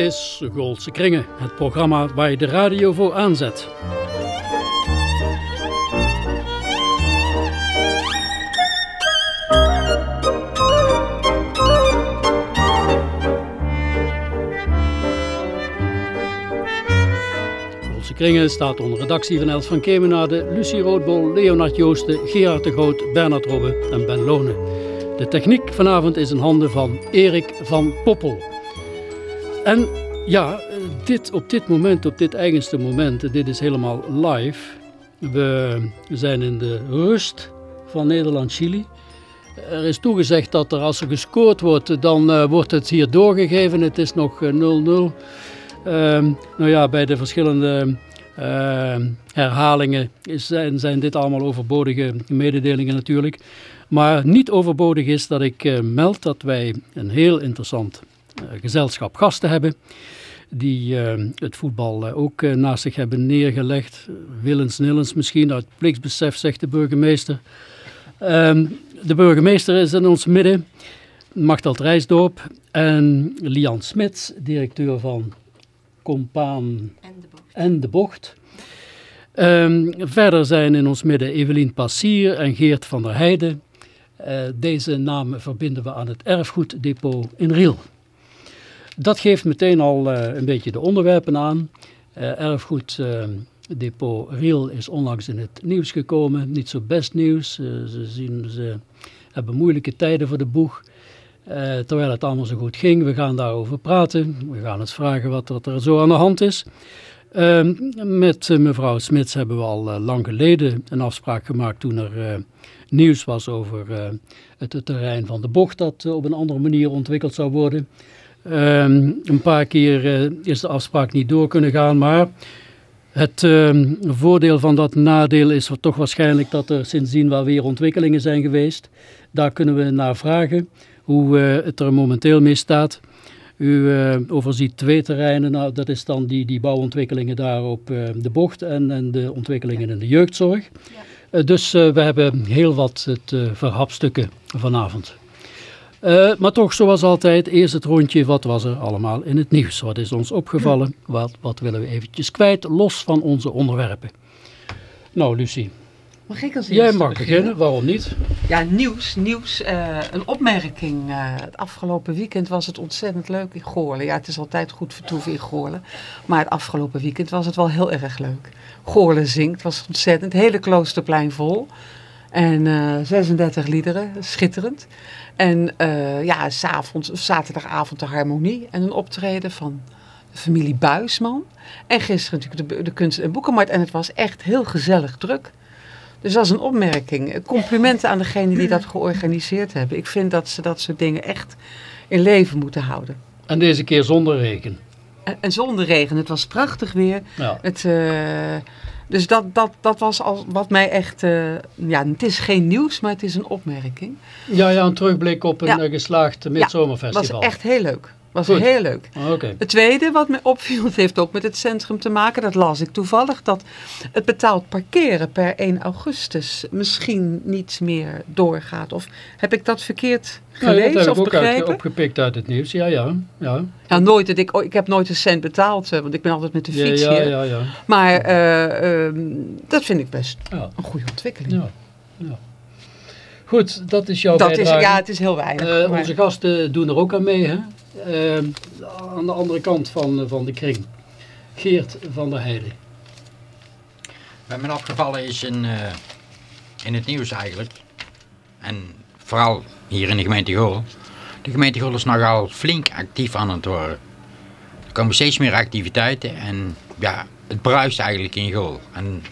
is Goldse Kringen, het programma waar je de radio voor aanzet. Goldse Kringen staat onder redactie van Els van Kemenade, Lucie Roodbol, Leonard Joosten, Gerard de Groot, Bernard Robbe en Ben Lonen. De techniek vanavond is in handen van Erik van Poppel. En ja, dit, op dit moment, op dit eigenste moment, dit is helemaal live. We zijn in de rust van Nederland-Chili. Er is toegezegd dat er als er gescoord wordt, dan uh, wordt het hier doorgegeven. Het is nog 0-0. Uh, nou ja, bij de verschillende uh, herhalingen zijn, zijn dit allemaal overbodige mededelingen natuurlijk. Maar niet overbodig is dat ik uh, meld dat wij een heel interessant gezelschap gasten hebben. Die uh, het voetbal uh, ook naast zich hebben neergelegd. Willens Nillens misschien, uit plichtsbesef zegt de burgemeester. Ehm, de burgemeester is in ons midden. Machteld Rijsdorp en Lian Smits, directeur van Compaan en de Bocht. En de Bocht. Um, verder zijn in ons midden Evelien Passier en Geert van der Heijden. Uh, deze namen verbinden we aan het erfgoeddepot in Riel. Dat geeft meteen al uh, een beetje de onderwerpen aan. Uh, erfgoeddepot Riel is onlangs in het nieuws gekomen. Niet zo best nieuws. ze, zien, ze hebben moeilijke tijden voor de boeg. terwijl het allemaal zo goed ging. We gaan daarover praten. We gaan eens vragen wat, er zo aan de hand is. Uh, met mevrouw Smits hebben we al lang geleden een afspraak gemaakt toen er nieuws was over het, terrein van de bocht dat op een andere manier ontwikkeld zou worden. Um, een paar keer is de afspraak niet door kunnen gaan, maar het ehm, voordeel van dat nadeel is toch waarschijnlijk dat er sindsdien wel weer ontwikkelingen zijn geweest. Daar kunnen we naar vragen hoe het er momenteel mee staat. U uh, overziet twee terreinen, nou, dat is dan die, die bouwontwikkelingen daar op de bocht en, en de ontwikkelingen ja. in de jeugdzorg. Ja. Dus we hebben heel wat het verhapstukken vanavond. Maar toch, zoals altijd, eerst het rondje, wat was er allemaal in het nieuws? Wat is ons opgevallen? Wat, wat willen we eventjes kwijt, los van onze onderwerpen? Nou, Lucie. Mag ik als Jij mag beginnen? beginnen, waarom niet? Ja, nieuws, nieuws. Uh, een opmerking. Uh, het afgelopen weekend was het ontzettend leuk in Goorlen. Ja, het is altijd goed vertoeven in Goorlen. Maar het afgelopen weekend was het wel heel erg leuk. Goorlen zingt, was ontzettend. Het hele kloosterplein vol. En uh, 36 liederen, schitterend. En ja, s avonds, zaterdagavond de harmonie en een optreden van de familie Buisman. En gisteren natuurlijk de, de kunst- en boekenmarkt. En het was echt heel gezellig druk. Dus dat is een opmerking. Complimenten aan degene die dat georganiseerd hebben. Ik vind dat ze dat soort dingen echt in leven moeten houden. En deze keer zonder regen. En, en zonder regen. Het was prachtig weer. Ja. Het, uh, dus dat, dat, dat was al wat mij echt... Uh, ja, het is geen nieuws, maar het is een opmerking. Ja, ja een terugblik op een ja. geslaagd midzomerfestival. Ja, was echt heel leuk. Was Goed. heel leuk. Okay. Het tweede wat me opviel, het heeft ook met het centrum te maken, dat las ik toevallig, dat het betaald parkeren per 1 augustus misschien niet meer doorgaat. Of heb ik dat verkeerd gelezen ja, dat heb of ik begrepen? ook uit, opgepikt uit het nieuws, ja, ja. ja. Ja, nooit. Het, ik, ik heb nooit een cent betaald, want ik ben altijd met de fiets ja, ja, hier. Ja, ja. Maar uh, uh, dat vind ik best een goede ontwikkeling. Ja, ja. Goed, dat is jouw dat bijdrage. Is, ja, het is heel weinig. Uh, onze gasten doen er ook aan mee, hè? Uh, aan de andere kant van, van de kring. Geert van der Heijden. Wat me opgevallen is in, uh, in het nieuws eigenlijk, en vooral hier in de gemeente Goorl, de gemeente Goorl is nogal flink actief aan het worden. Er komen steeds meer activiteiten en ja, het bruist eigenlijk in Goorl. En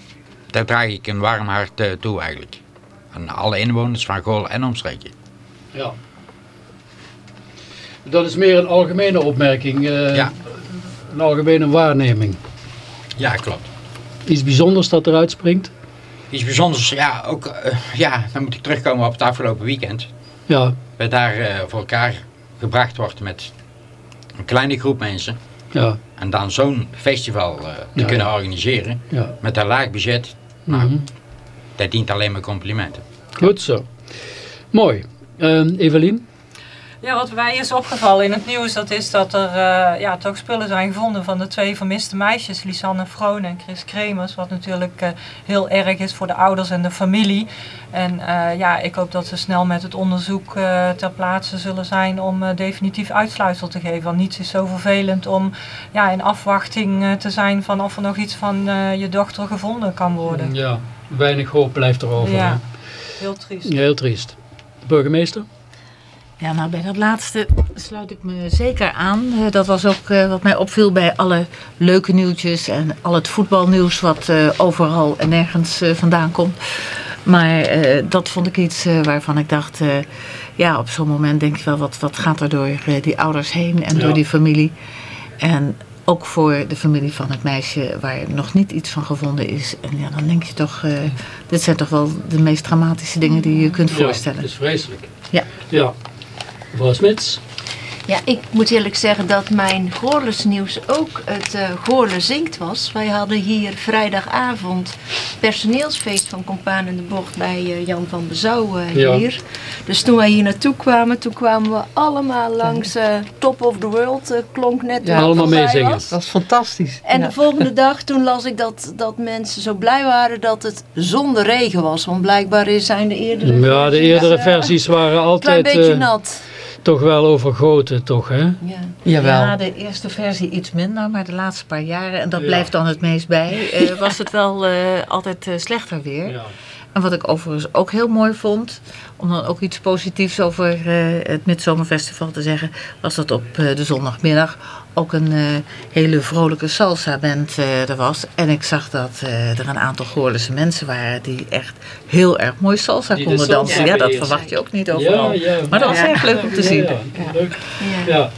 daar draag ik een warm hart eh, toe eigenlijk. Aan alle inwoners van Goorlen en omstreken. Ja. Dat is meer een algemene opmerking, eh, Ja. een algemene waarneming. Ja, klopt. Iets bijzonders dat eruit springt. Iets bijzonders, ja, ook, eh, ja, dan moet ik terugkomen op het afgelopen weekend. Ja, We daar eh, voor elkaar gebracht wordt met een kleine groep mensen. ja, En dan zo'n festival te Ja, kunnen ja. organiseren ja. met een laag budget. Nou, Mhm. dat dient alleen maar complimenten. Goed zo. Mooi. Ehm, Evelien? Ja, wat mij is opgevallen in het nieuws, dat is dat er eh, ja, toch spullen zijn gevonden van de twee vermiste meisjes, Lisanne Vroon en Chris Kremers, wat natuurlijk eh, heel erg is voor de ouders en de familie. En eh, ja, ik hoop dat ze snel met het onderzoek ter plaatse zullen zijn om definitief uitsluitsel te geven. Want niets is zo vervelend om ja, in afwachting te zijn van of er nog iets van je dochter gevonden kan worden. Ja, weinig hoop blijft er over. Ja. Heel triest. Heel triest. Burgemeester? Ja, nou bij dat laatste sluit ik me zeker aan. Eh, dat was ook eh, wat mij opviel bij alle leuke nieuwtjes en al het voetbalnieuws wat eh, overal en nergens vandaan komt. Maar dat vond ik iets waarvan ik dacht, ja op zo'n moment denk je wel, wat, wat gaat er door die ouders heen en Ja. door die familie. En ook voor de familie van het meisje waar nog niet iets van gevonden is. En ja, dan denk je toch, dit zijn toch wel de meest dramatische dingen die je kunt Ja, voorstellen. dat is vreselijk. Ja. Ja. Mevrouw Smits? Ja, ik moet eerlijk zeggen dat mijn Goorlesnieuws ook het eh Goorle Zingt was. Wij hadden hier vrijdagavond personeelsfeest van Compaan in de Bocht bij eh, Jan van Bezouw eh, Ja. hier. Dus toen wij hier naartoe kwamen, toen kwamen we allemaal langs Top of the World. klonk net Ja. Allemaal meezingen. was. Dat is fantastisch. En Ja. de volgende dag, toen las ik dat, dat mensen zo blij waren dat het zonder regen was. Want blijkbaar is- zijn de eerdere Ja, de versies, eerdere versies waren Een klein altijd beetje eh, nat. Toch wel overgoten, toch hè? Ja. Jawel. Ja, de eerste versie iets minder, maar de laatste paar jaren, en dat Ja. blijft dan het meest bij, eh, was het wel eh, altijd eh, slechter weer. Ja. En wat ik overigens ook heel mooi vond, om dan ook iets positiefs over eh, het Midzomerfestival te zeggen, was dat op eh, de zondagmiddag ook een eh, hele vrolijke salsa-band eh, er was. En ik zag dat eh, er een aantal Goorlense mensen waren die echt heel erg mooi salsa Die konden salsa dansen. Ja, dat verwacht je ook niet overal. Ja, ja, Maar dat was Ja. erg leuk om te zien. Ja.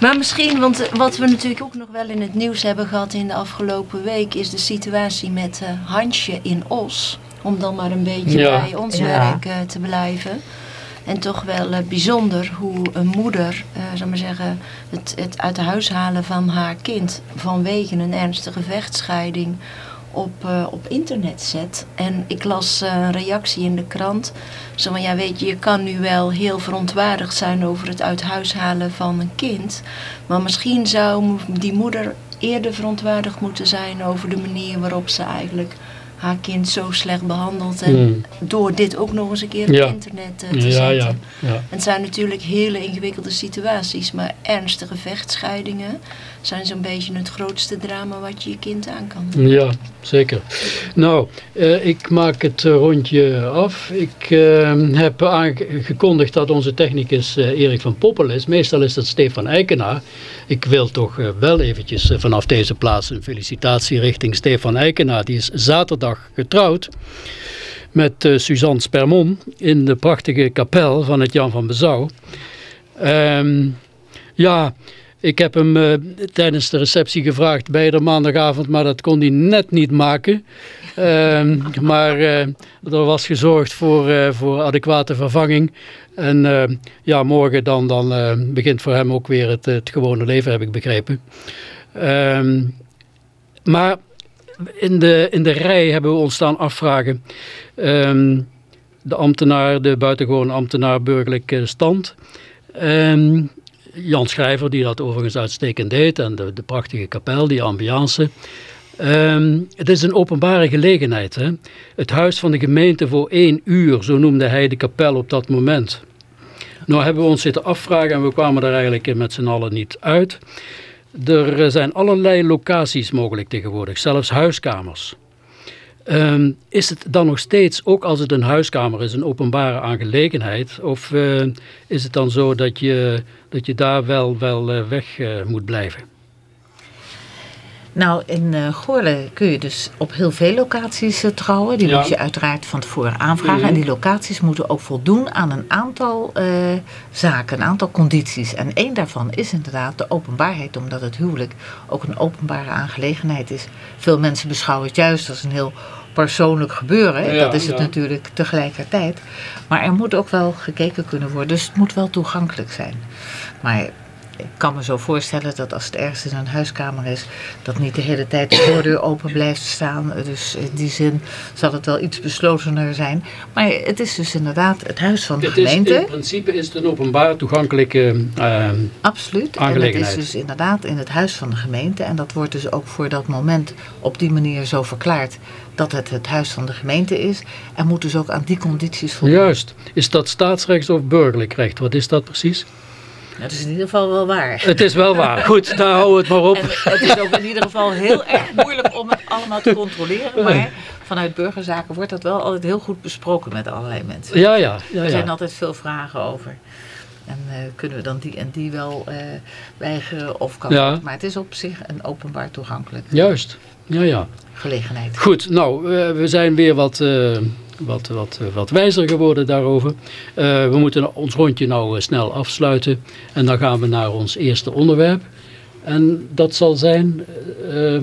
Maar misschien, want wat we natuurlijk ook nog wel in het nieuws hebben gehad in de afgelopen week, is de situatie met eh, Hansje in Os. Om dan maar een beetje Ja. bij ons Ja. werk eh, te blijven. En toch wel eh, bijzonder hoe een moeder, eh zal maar zeggen, het, het uit huis halen van haar kind vanwege een ernstige vechtscheiding op, eh, op internet zet. En ik las eh, een reactie in de krant. Zo van, ja weet je, je kan nu wel heel verontwaardigd zijn over het uit huis halen van een kind. Maar misschien zou die moeder eerder verontwaardigd moeten zijn over de manier waarop ze eigenlijk haar kind zo slecht behandelt. En Hmm. door dit ook nog eens een keer op Ja. internet eh, te Ja, zetten. ja, ja. Het zijn natuurlijk hele ingewikkelde situaties, maar ernstige vechtscheidingen zijn zo'n beetje het grootste drama wat je je kind aan kan. Ja, zeker. Nou, eh, ik maak het rondje af. Ik eh, heb aangekondigd dat onze technicus eh, Erik van Poppel is. Meestal is dat Stefan Eikenaar. Ik wil toch wel eventjes vanaf deze plaats een felicitatie richting Stefan Eikenaar. Die is zaterdag getrouwd met Suzanne Spermon in de prachtige kapel van het Jan van Bezouw. Ehm, ja, ik heb hem eh, tijdens de receptie gevraagd bij de maandagavond, maar dat kon hij net niet maken. Ehm, maar eh, er was gezorgd voor, eh, voor adequate vervanging. En ja, morgen dan, dan begint voor hem ook weer het, het gewone leven, heb ik begrepen. Ehm, maar in de, in de rij hebben we ons staan afvragen. ehm, de ambtenaar, de buitengewoon ambtenaar burgerlijke stand. Jan Schrijver, die dat overigens uitstekend deed, en de, de prachtige kapel, die ambiance. Ehm, het is een openbare gelegenheid. Hè? Het huis van de gemeente voor één uur, zo noemde hij de kapel op dat moment. Nou hebben we ons zitten afvragen en we kwamen er eigenlijk met z'n allen niet uit. Er eh, zijn allerlei locaties mogelijk tegenwoordig, zelfs huiskamers. Ehm, is het dan nog steeds, ook als het een huiskamer is, een openbare aangelegenheid? Of eh, is het dan zo dat je, dat je daar wel, wel eh, weg eh, moet blijven? Nou, in eh Goorle kun je dus op heel veel locaties eh, trouwen. Die Ja. moet je uiteraard van tevoren aanvragen. Mhm. En die locaties moeten ook voldoen aan een aantal eh, zaken, een aantal condities. En één daarvan is inderdaad de openbaarheid, omdat het huwelijk ook een openbare aangelegenheid is. Veel mensen beschouwen het juist als een heel persoonlijk gebeuren. Ja, dat is het ja. natuurlijk tegelijkertijd. Maar er moet ook wel gekeken kunnen worden. Dus het moet wel toegankelijk zijn. Maar ik kan me zo voorstellen dat als het ergens in een huiskamer is, dat niet de hele tijd de voordeur open blijft staan. Dus in die zin zal het wel iets beslotener zijn. Maar het is dus inderdaad het huis van de Het is, gemeente. in principe is het een openbaar toegankelijke... eh, Absoluut. En het is dus inderdaad in het huis van de gemeente. En dat wordt dus ook voor dat moment op die manier zo verklaard dat het het huis van de gemeente is. En moet dus ook aan die condities voldoen. juist. Is dat staatsrecht of burgerlijk recht? Wat is dat precies? Dat is in ieder geval wel waar. Het is wel waar. Goed, daar houden we het maar op. En het is ook in ieder geval heel erg moeilijk om het allemaal te controleren. Maar vanuit burgerzaken wordt dat wel altijd heel goed besproken met allerlei mensen. Ja, ja. ja, Er zijn ja. altijd veel vragen over. En eh, kunnen we dan die en die wel eh, weigeren of kan Ja. Maar het is op zich een openbaar toegankelijk Juist. Ja, ja. gelegenheid. Goed, nou, we, we zijn weer wat, eh, wat, wat, eh, wat wijzer geworden daarover. Eh, we moeten ons rondje nou eh, snel afsluiten. En dan gaan we naar ons eerste onderwerp. En dat zal zijn eh,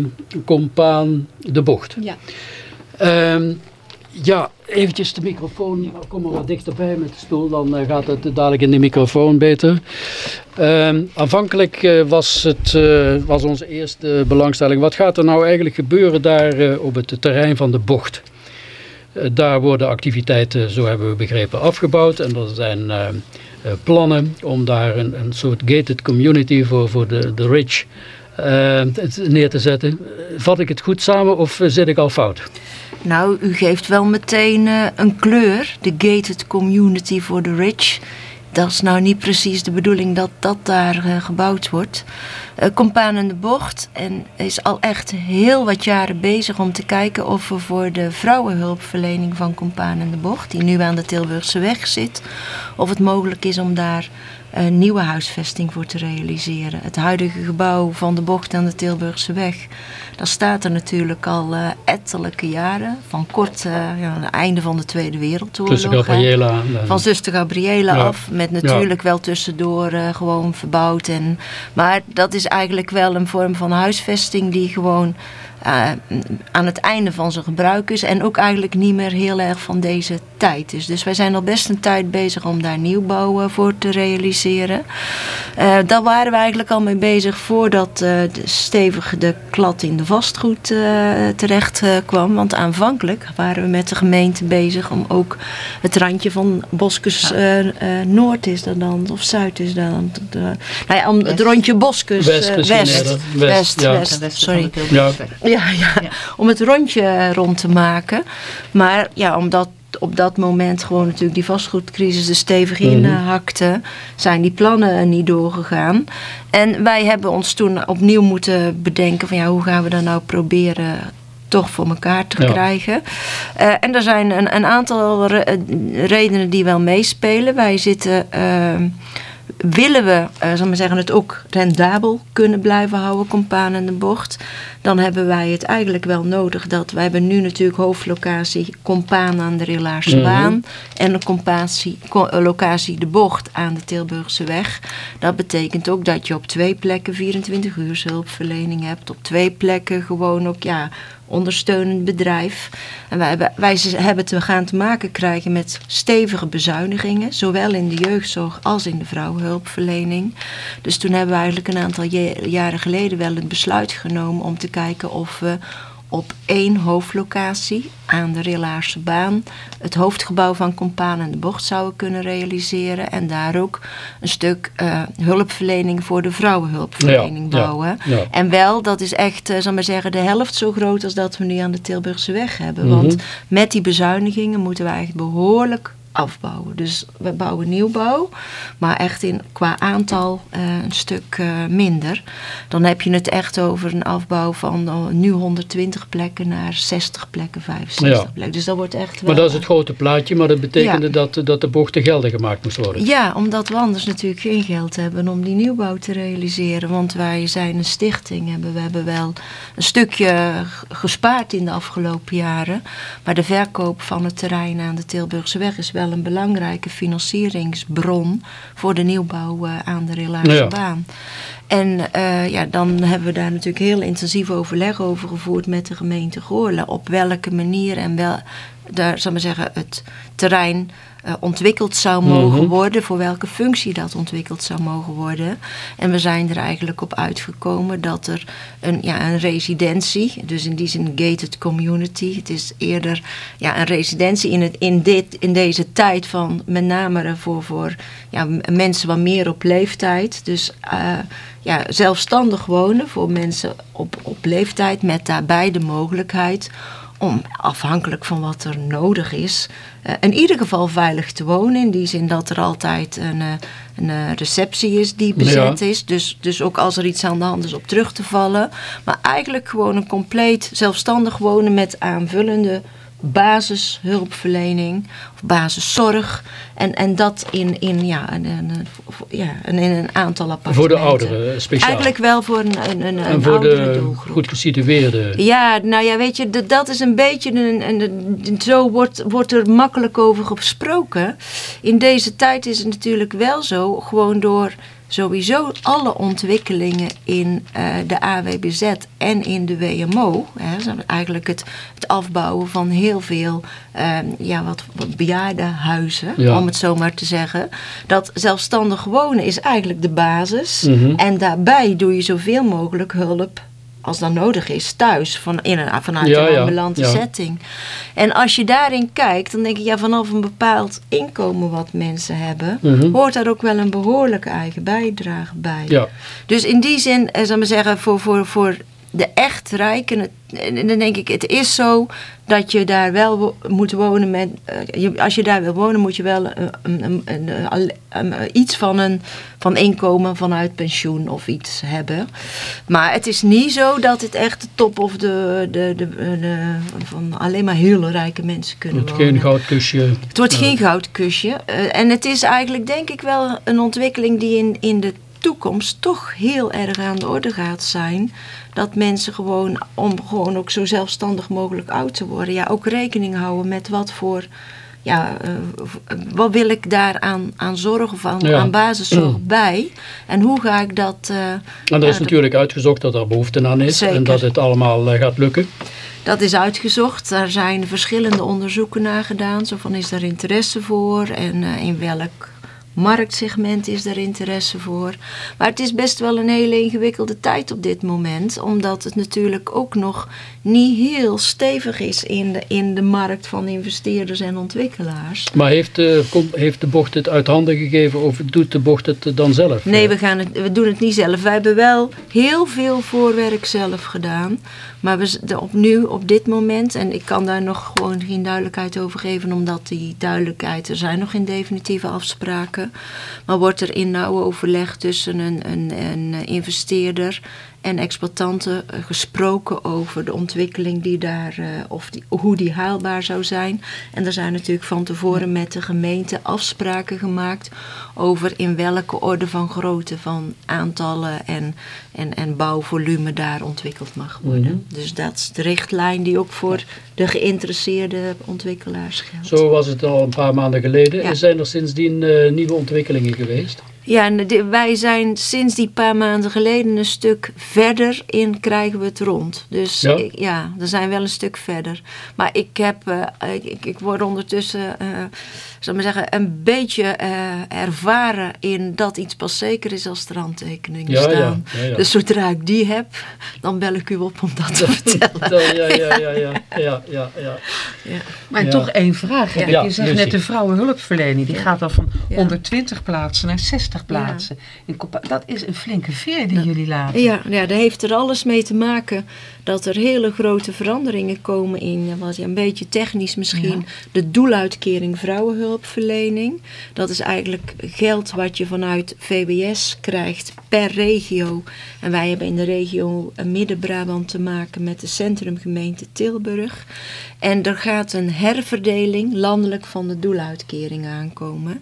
compaan de bocht. Ja. Ehm, ja, eventjes de microfoon. Kom maar wat dichterbij met de stoel, dan gaat het dadelijk in de microfoon beter. Ehm, aanvankelijk was, het, was onze eerste belangstelling. Wat gaat er nou eigenlijk gebeuren daar op het terrein van de bocht? Eh, daar worden activiteiten, zo hebben we begrepen, afgebouwd. En er zijn eh, eh, plannen om daar een, een soort gated community voor, voor de, de rich neer te zetten. Vat ik het goed samen of zit ik al fout? Nou, u geeft wel meteen een kleur. De gated community for the rich. Dat is nou niet precies de bedoeling dat dat daar eh, gebouwd wordt. Eh Compaan de Bocht en is al echt heel wat jaren bezig om te kijken of we voor de vrouwenhulpverlening van Compaan in de Bocht, die nu aan de Tilburgse weg zit, of het mogelijk is om daar een nieuwe huisvesting voor te realiseren. Het huidige gebouw van de Bocht aan de Tilburgse weg, dat staat er natuurlijk al eh, ettelijke jaren, van kort eh, ja, het einde van de Tweede Wereldoorlog. Gabriela. Van zuster Gabriela Ja. af. Met natuurlijk wel tussendoor eh, gewoon verbouwd. En, maar dat is eigenlijk wel een vorm van huisvesting die gewoon eh, aan het einde van zijn gebruik is. En ook eigenlijk niet meer heel erg van deze tijd is. Dus wij zijn al best een tijd bezig om daar nieuwbouw voor te realiseren. Eh, daar waren we eigenlijk al mee bezig voordat eh, de stevig de klad in de vastgoed eh, terecht eh, kwam. Want aanvankelijk waren we met de gemeente bezig om ook het randje van Boskus eh, eh, Noord is dat dan, of Zuid is dat dan. De, nou ja, om het rondje Boskus West West. West, West. Ja, ja, Ja. om het rondje rond te maken. Maar ja, omdat op dat moment gewoon natuurlijk die vastgoedcrisis er stevig in Mhm. eh, hakte, zijn die plannen niet doorgegaan. En wij hebben ons toen opnieuw moeten bedenken van ja, hoe gaan we dat nou proberen toch voor elkaar te Ja. krijgen. Eh, en er zijn een, een aantal re- redenen die wel meespelen. Wij zitten... ehm, willen we, zal ik maar zeggen, het ook rendabel kunnen blijven houden, compaan in de bocht, dan hebben wij het eigenlijk wel nodig dat wij hebben nu natuurlijk hoofdlocatie compaan aan de Rillaarse Mhm. baan en een compatie, co- eh, locatie de bocht aan de Tilburgse weg. Dat betekent ook dat je op twee plekken 24 uur hulpverlening hebt, op twee plekken gewoon ook ja ondersteunend bedrijf. En wij hebben, wij hebben te gaan te maken krijgen met stevige bezuinigingen, zowel in de jeugdzorg als in de vrouwenhulpverlening. Dus toen hebben we eigenlijk een aantal jaren geleden wel het besluit genomen om te kijken of we op één hoofdlocatie aan de Rillaarse baan het hoofdgebouw van Compaan en de Bocht zouden kunnen realiseren. En daar ook een stuk eh, hulpverlening voor de vrouwenhulpverlening Ja, bouwen. ja. En wel, dat is echt, eh, zal maar zeggen, de helft zo groot als dat we nu aan de Tilburgse weg hebben. Mhm. Want met die bezuinigingen moeten we eigenlijk behoorlijk afbouwen. Dus we bouwen nieuwbouw, maar echt in, qua aantal eh, een stuk eh, minder. Dan heb je het echt over een afbouw van oh, nu 120 plekken naar 60 plekken, 65 Ja. plekken. Dus dat wordt echt wel... Maar dat is het grote plaatje, maar dat betekende Ja. dat, dat de bochten geldig gemaakt moest worden. Ja, omdat we anders natuurlijk geen geld hebben om die nieuwbouw te realiseren. Want wij zijn een stichting, hebben, we hebben wel een stukje gespaard in de afgelopen jaren. Maar de verkoop van het terrein aan de Tilburgseweg is wel een belangrijke financieringsbron voor de nieuwbouw eh, aan de Relaarse Ja. baan. En eh, ja, dan hebben we daar natuurlijk heel intensief overleg over gevoerd met de gemeente Goorlen. Op welke manier en wel, daar zal maar zeggen, het terrein eh, ontwikkeld zou mogen Mhm. worden. Voor welke functie dat ontwikkeld zou mogen worden. En we zijn er eigenlijk op uitgekomen dat er een, ja, een residentie, dus in die zin een gated community. Het is eerder ja, een residentie in, het, in, dit, in deze tijd van met name voor, voor ja, mensen wat meer op leeftijd. Dus eh, ja, zelfstandig wonen voor mensen op, op leeftijd met daarbij de mogelijkheid om afhankelijk van wat er nodig is, eh, in ieder geval veilig te wonen. In die zin dat er altijd een, eh, een eh, receptie is die bezet Ja. is. Dus, dus ook als er iets aan de hand is op terug te vallen. Maar eigenlijk gewoon een compleet zelfstandig wonen met aanvullende basishulpverlening of basiszorg. En, en dat in, in, ja, een, een, een- ja, in een aantal appartementen. Voor de ouderen eh, speciaal. Eigenlijk wel voor een, een, een, en een voor oudere de doelgroep. goed gesitueerde. Ja, nou ja, weet je, dat is een beetje, een- zo wordt, wordt er makkelijk over gesproken. In deze tijd is het natuurlijk wel zo, gewoon door sowieso alle ontwikkelingen in eh, de AWBZ en in de WMO, hè, eigenlijk het, het afbouwen van heel veel eh, ja, wat, wat bejaardenhuizen, Ja. om het zo maar te zeggen. Dat zelfstandig wonen is eigenlijk de basis. Mhm. En daarbij doe je zoveel mogelijk hulp als dat nodig is, thuis, van, in een, vanuit Ja, een ambulante ja. setting. En als je daarin kijkt, dan denk ik, ja, vanaf een bepaald inkomen wat mensen hebben, Mhm. hoort daar ook wel een behoorlijke eigen bijdrage bij. Dus in die zin, eh, zal ik maar zeggen, voor, voor, voor de echt rijken, het- en dan denk ik, het is zo dat je daar wel wo- moet wonen met, eh, je- als je daar wil wonen, moet je wel een, een, iets van een van inkomen vanuit pensioen of iets hebben. Maar het is niet zo dat het echt de top of de, de, de, de- van alleen maar hele rijke mensen kunnen het wonen. geen goudkusje. Het wordt Ja. geen goudkusje. Eh, en het is eigenlijk denk ik wel een ontwikkeling die in, in de toekomst toch heel erg aan de orde gaat zijn. Dat mensen gewoon, om gewoon ook zo zelfstandig mogelijk oud te worden, ja, ook rekening houden met wat voor, ja, eh, wat wil ik daar aan, aan zorg of aan, Ja. aan basiszorg Mm. bij? En hoe ga ik dat... eh, En er Ja, is dat- natuurlijk uitgezocht dat er behoefte aan is Zeker. en dat het allemaal eh, gaat lukken. Dat is uitgezocht. Daar zijn verschillende onderzoeken naar gedaan. Zo van is er interesse voor en in welk marktsegment is er interesse voor. Maar het is best wel een hele ingewikkelde tijd op dit moment. Omdat het natuurlijk ook nog niet heel stevig is in de, in de markt van investeerders en ontwikkelaars. Maar heeft, de heeft de bocht het uit handen gegeven of doet de bocht het dan zelf? Nee, we, gaan het, we doen het niet zelf. Wij hebben wel heel veel voorwerk zelf gedaan. Maar we, de, opnieuw, op dit moment, en ik kan daar nog gewoon geen duidelijkheid over geven, omdat die duidelijkheid, er zijn nog geen definitieve afspraken. Maar wordt er in nauw overleg tussen een, een, een investeerder en exploitanten eh, gesproken over de ontwikkeling die daar, eh, of die, hoe die haalbaar zou zijn. En er zijn natuurlijk van tevoren met de gemeente afspraken gemaakt over in welke orde van grootte van aantallen en, en, en bouwvolume daar ontwikkeld mag worden. Dus dat is de richtlijn die ook voor de geïnteresseerde ontwikkelaars geldt. Zo was het al een paar maanden geleden. Ja. Zijn er sindsdien eh, nieuwe ontwikkelingen geweest? Ja, en de- wij zijn sinds die paar maanden geleden een stuk verder in krijgen we het rond. Dus Ja? ik- ja, we zijn wel een stuk verder. Maar ik heb, eh, ik, ik, word ondertussen, eh zal ik maar zeggen, een beetje eh, ervaren in dat iets pas zeker is als er handtekeningen Ja, staan. ja, ja. Dus zodra ik die heb, dan bel ik u op om dat te vertellen. Dan- ja, ja, ja, ja, ja, ja, ja. Maar Ja. toch één vraag. je zegt net de vrouwenhulpverlening. Die gaat al van Ja. 120 plaatsen naar 60 50 plaatsen. Dat is een flinke veer die jullie laten. Ja, ja, daar heeft er alles mee te maken dat er hele grote veranderingen komen in, ja, wat ja, een beetje technisch misschien, de doeluitkering vrouwenhulpverlening. Dat is eigenlijk geld wat je vanuit VWS krijgt per regio. En wij hebben in de regio eh, Midden-Brabant te maken met de centrumgemeente Tilburg. En er gaat een herverdeling landelijk van de doeluitkering aankomen.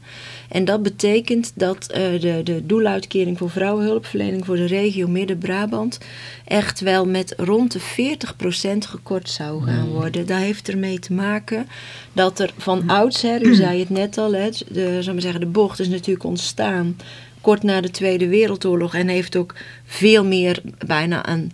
En dat betekent dat eh, de, de doeluitkering voor vrouwenhulpverlening voor de regio Midden-Brabant echt wel met rond de 40% gekort zou gaan worden. Dat heeft ermee te maken dat er van oudsher, u zei het net al, hè, de, zal maar zeggen, de bocht is natuurlijk ontstaan kort na de Tweede Wereldoorlog en heeft ook veel meer bijna een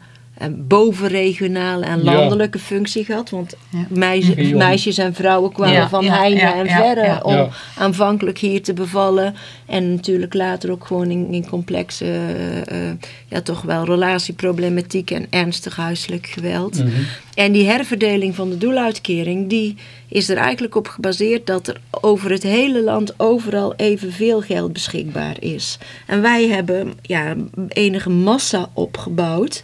bovenregionale en Ja. landelijke functie gehad. Want Ja. meisje- Region. meisjes en vrouwen kwamen Ja, van ja, heinde ja, en ja, verre ja. om Ja. aanvankelijk hier te bevallen. En natuurlijk later ook gewoon in, in complexe, eh, eh, ja toch wel relatieproblematiek en ernstig huiselijk geweld. Mhm. En die herverdeling van de doeluitkering, die is er eigenlijk op gebaseerd dat er over het hele land overal evenveel geld beschikbaar is. En wij hebben ja, enige massa opgebouwd.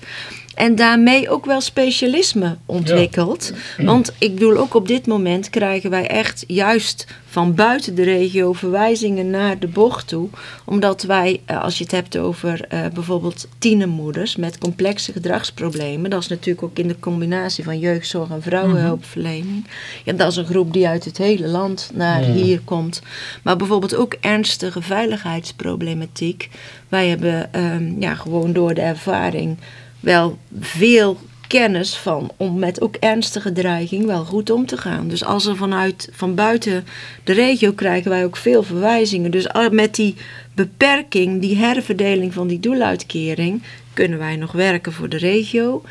En daarmee ook wel specialisme ontwikkeld. Want ik bedoel, ook op dit moment krijgen wij echt juist van buiten de regio verwijzingen naar de bocht toe. Omdat wij, eh, als je het hebt over eh, bijvoorbeeld tienermoeders met complexe gedragsproblemen. Dat is natuurlijk ook in de combinatie van jeugdzorg en vrouwenhulpverlening. Ja, dat is een groep die uit het hele land naar Ja. hier komt. Maar bijvoorbeeld ook ernstige veiligheidsproblematiek. Wij hebben ehm, ja, gewoon door de ervaring wel veel kennis van om met ook ernstige dreiging wel goed om te gaan. Dus als er vanuit van buiten de regio krijgen wij ook veel verwijzingen. Dus al- met die beperking, die herverdeling van die doeluitkering, kunnen wij nog werken voor de regio,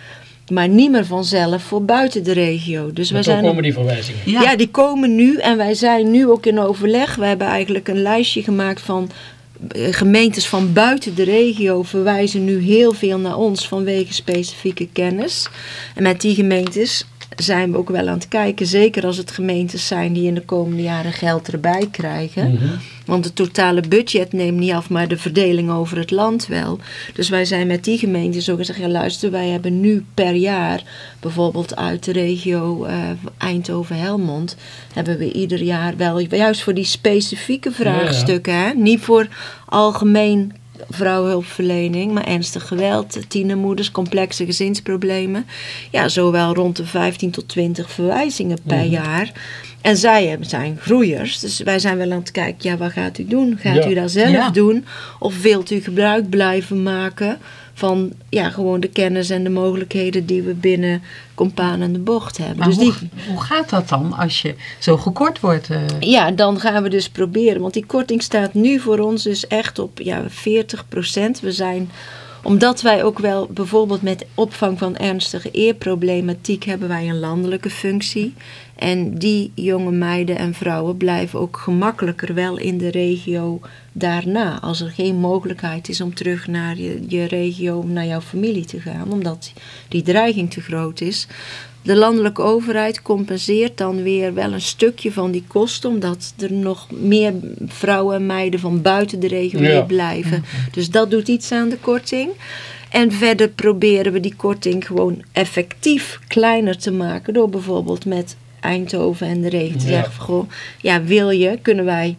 maar niet meer vanzelf voor buiten de regio. Dus wij zijn komen die verwijzingen. ja. die komen nu en wij zijn nu ook in overleg. We hebben eigenlijk een lijstje gemaakt van eh, gemeentes van buiten de regio verwijzen nu heel veel naar ons vanwege specifieke kennis. En met die gemeentes zijn we ook wel aan het kijken, zeker als het gemeentes zijn die in de komende jaren geld erbij krijgen. Mhm. Want het totale budget neemt niet af, maar de verdeling over het land wel. Dus wij zijn met die gemeenten zo gezegd, ja luister, wij hebben nu per jaar, bijvoorbeeld uit de regio eh, Eindhoven-Helmond, hebben we ieder jaar wel, juist voor die specifieke vraagstukken, hè, niet voor algemeen vrouwenhulpverlening, maar ernstig geweld, tienermoeders, complexe gezinsproblemen. Ja, zowel rond de 15 tot 20 verwijzingen per Mhm. jaar. En zij zijn groeiers, dus wij zijn wel aan het kijken, ja, wat gaat u doen? Gaat Ja. u dat zelf Ja. doen? Of wilt u gebruik blijven maken van ja, gewoon de kennis en de mogelijkheden die we binnen Compaan en de Bocht hebben? Maar dus hoe, die, hoe gaat dat dan als je zo gekort wordt? eh? ja, dan gaan we dus proberen. Want die korting staat nu voor ons dus echt op ja, 40% We zijn, omdat wij ook wel bijvoorbeeld met opvang van ernstige eerproblematiek hebben wij een landelijke functie. En die jonge meiden en vrouwen blijven ook gemakkelijker wel in de regio daarna. Als er geen mogelijkheid is om terug naar je, je regio, naar jouw familie te gaan. Omdat die dreiging te groot is. De landelijke overheid compenseert dan weer wel een stukje van die kosten, omdat er nog meer vrouwen en meiden van buiten de regio Ja. blijven. Dus dat doet iets aan de korting. En verder proberen we die korting gewoon effectief kleiner te maken door bijvoorbeeld met Eindhoven en de regio te Ja. zeggen van, goh, ja, wil je, kunnen wij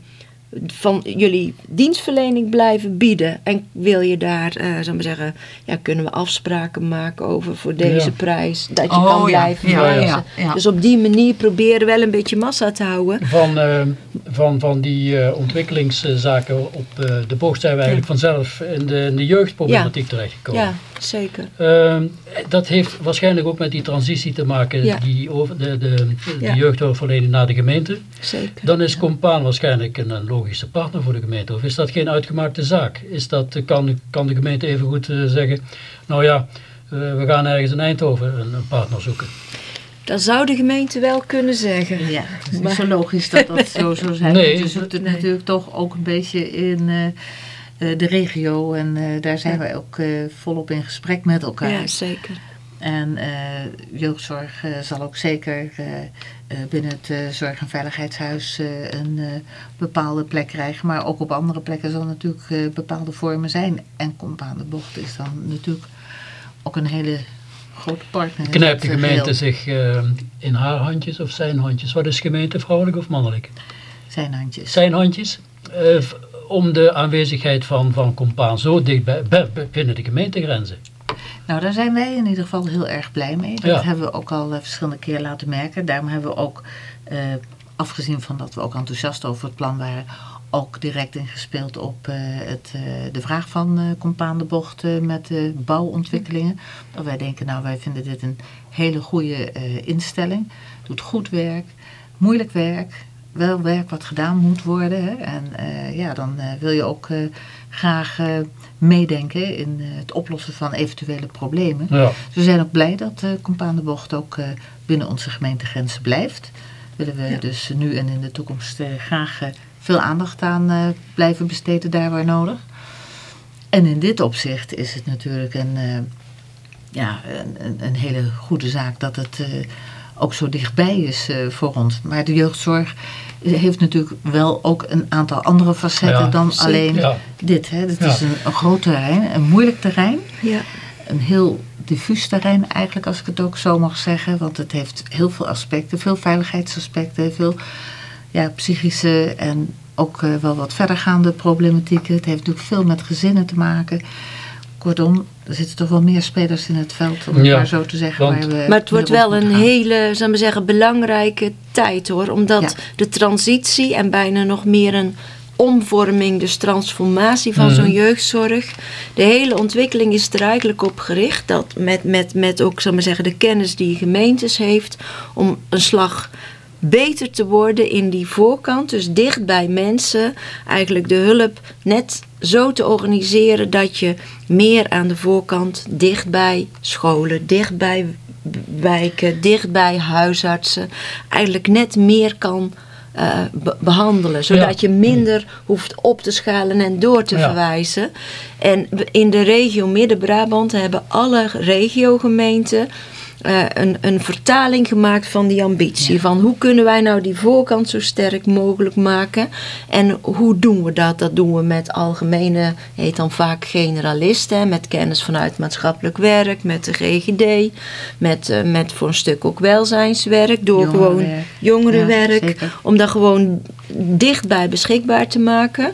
van jullie dienstverlening blijven bieden. En wil je daar, eh zal ik maar zeggen, ja, kunnen we afspraken maken over voor deze Ja. prijs. Dat je Oh, kan blijven Ja, reizen. ja. Dus op die manier proberen we wel een beetje massa te houden. Van, eh, van, van die eh, ontwikkelingszaken op eh, de bocht zijn we eigenlijk vanzelf in de, in de jeugdproblematiek terechtgekomen. Zeker. Ehm, dat heeft waarschijnlijk ook met die transitie te maken, Ja. die over, de, de, de Ja. jeugdhulpverlening naar de gemeente. zeker. Dan is Compaan waarschijnlijk een, een logische partner voor de gemeente. Of is dat geen uitgemaakte zaak? Is dat, kan, kan de gemeente even goed eh, zeggen, nou ja, eh, we gaan ergens in Eindhoven een, een partner zoeken. Dat zou de gemeente wel kunnen zeggen. Ja, het is niet zo logisch dat dat zo zou zijn. Nee. Je zoekt het Nee. natuurlijk toch ook een beetje in eh, de regio. En eh, daar zijn wij ook eh, volop in gesprek met elkaar. Ja, zeker. En eh, jeugdzorg eh, zal ook zeker eh, eh, binnen het eh, Zorg- en Veiligheidshuis eh, een eh, bepaalde plek krijgen. Maar ook op andere plekken zal natuurlijk eh, bepaalde vormen zijn. En Compa aan de Bocht is dan natuurlijk ook een hele grote partner. Knijpt de eh, gemeente geheel. zich eh, in haar handjes of zijn handjes? Wat is gemeente, vrouwelijk of mannelijk? Zijn handjes. Zijn handjes eh, om de aanwezigheid van, van Compaan zo dicht bij, binnen de gemeentegrenzen. Nou, daar zijn wij in ieder geval heel erg blij mee. Dat Ja. hebben we ook al eh, verschillende keren laten merken. Daarom hebben we ook, eh, afgezien van dat we ook enthousiast over het plan waren, ook direct ingespeeld op eh, het, de vraag van Compaan de Bocht met de bouwontwikkelingen. Dat wij denken, nou wij vinden dit een hele goede instelling. Doet goed werk, moeilijk werk, wel werk wat gedaan moet worden. Hè? En eh, ja, dan eh, wil je ook eh, graag eh, meedenken in eh, het oplossen van eventuele problemen. Ja. Dus we zijn ook blij dat uh, Compaan de Bocht ook eh, binnen onze gemeentegrenzen blijft. Willen we dus nu en in de toekomst eh, graag veel aandacht aan eh, blijven besteden daar waar nodig. En in dit opzicht is het natuurlijk een, eh, ja, een, een, een hele goede zaak dat het eh, ook zo dichtbij is eh, voor ons. Maar de jeugdzorg heeft natuurlijk wel ook een aantal andere facetten Ja, dan zeker. alleen Ja. dit. Hè. Het Ja. is een, een groot terrein, een moeilijk terrein Ja. een heel diffuus terrein eigenlijk, als ik het ook zo mag zeggen. Want het heeft heel veel aspecten, veel veiligheidsaspecten, veel ja, psychische en ook eh, wel wat verdergaande problematieken. Het heeft natuurlijk veel met gezinnen te maken. Kortom, er zitten toch wel meer spelers in het veld, om het Ja, maar zo te zeggen. want- waar we Maar het wordt wel een gaan. hele, zou maar zeggen, belangrijke tijd hoor. Omdat Ja. de transitie en bijna nog meer een omvorming, dus transformatie van Mhm. zo'n jeugdzorg. De hele ontwikkeling is er eigenlijk op gericht. Dat met, met, met ook, zou ik maar zeggen, de kennis die gemeentes heeft. Om een slag beter te worden in die voorkant. Dus dicht bij mensen. Eigenlijk de hulp net zo te organiseren dat je meer aan de voorkant dicht bij scholen, dicht bij wijken, dicht bij huisartsen. Eigenlijk net meer kan eh, be- behandelen. Zodat je minder hoeft op te schalen en door te Ja. verwijzen. En in de regio Midden-Brabant hebben alle regiogemeenten eh, een, een vertaling gemaakt van die ambitie. Van hoe kunnen wij nou die voorkant zo sterk mogelijk maken? En hoe doen we dat? Dat doen we met algemene, heet dan vaak generalisten, met kennis vanuit maatschappelijk werk, met de GGD, met, eh, met voor een stuk ook welzijnswerk, door gewoon Jongerenwerk. Ja, om dat gewoon dichtbij beschikbaar te maken.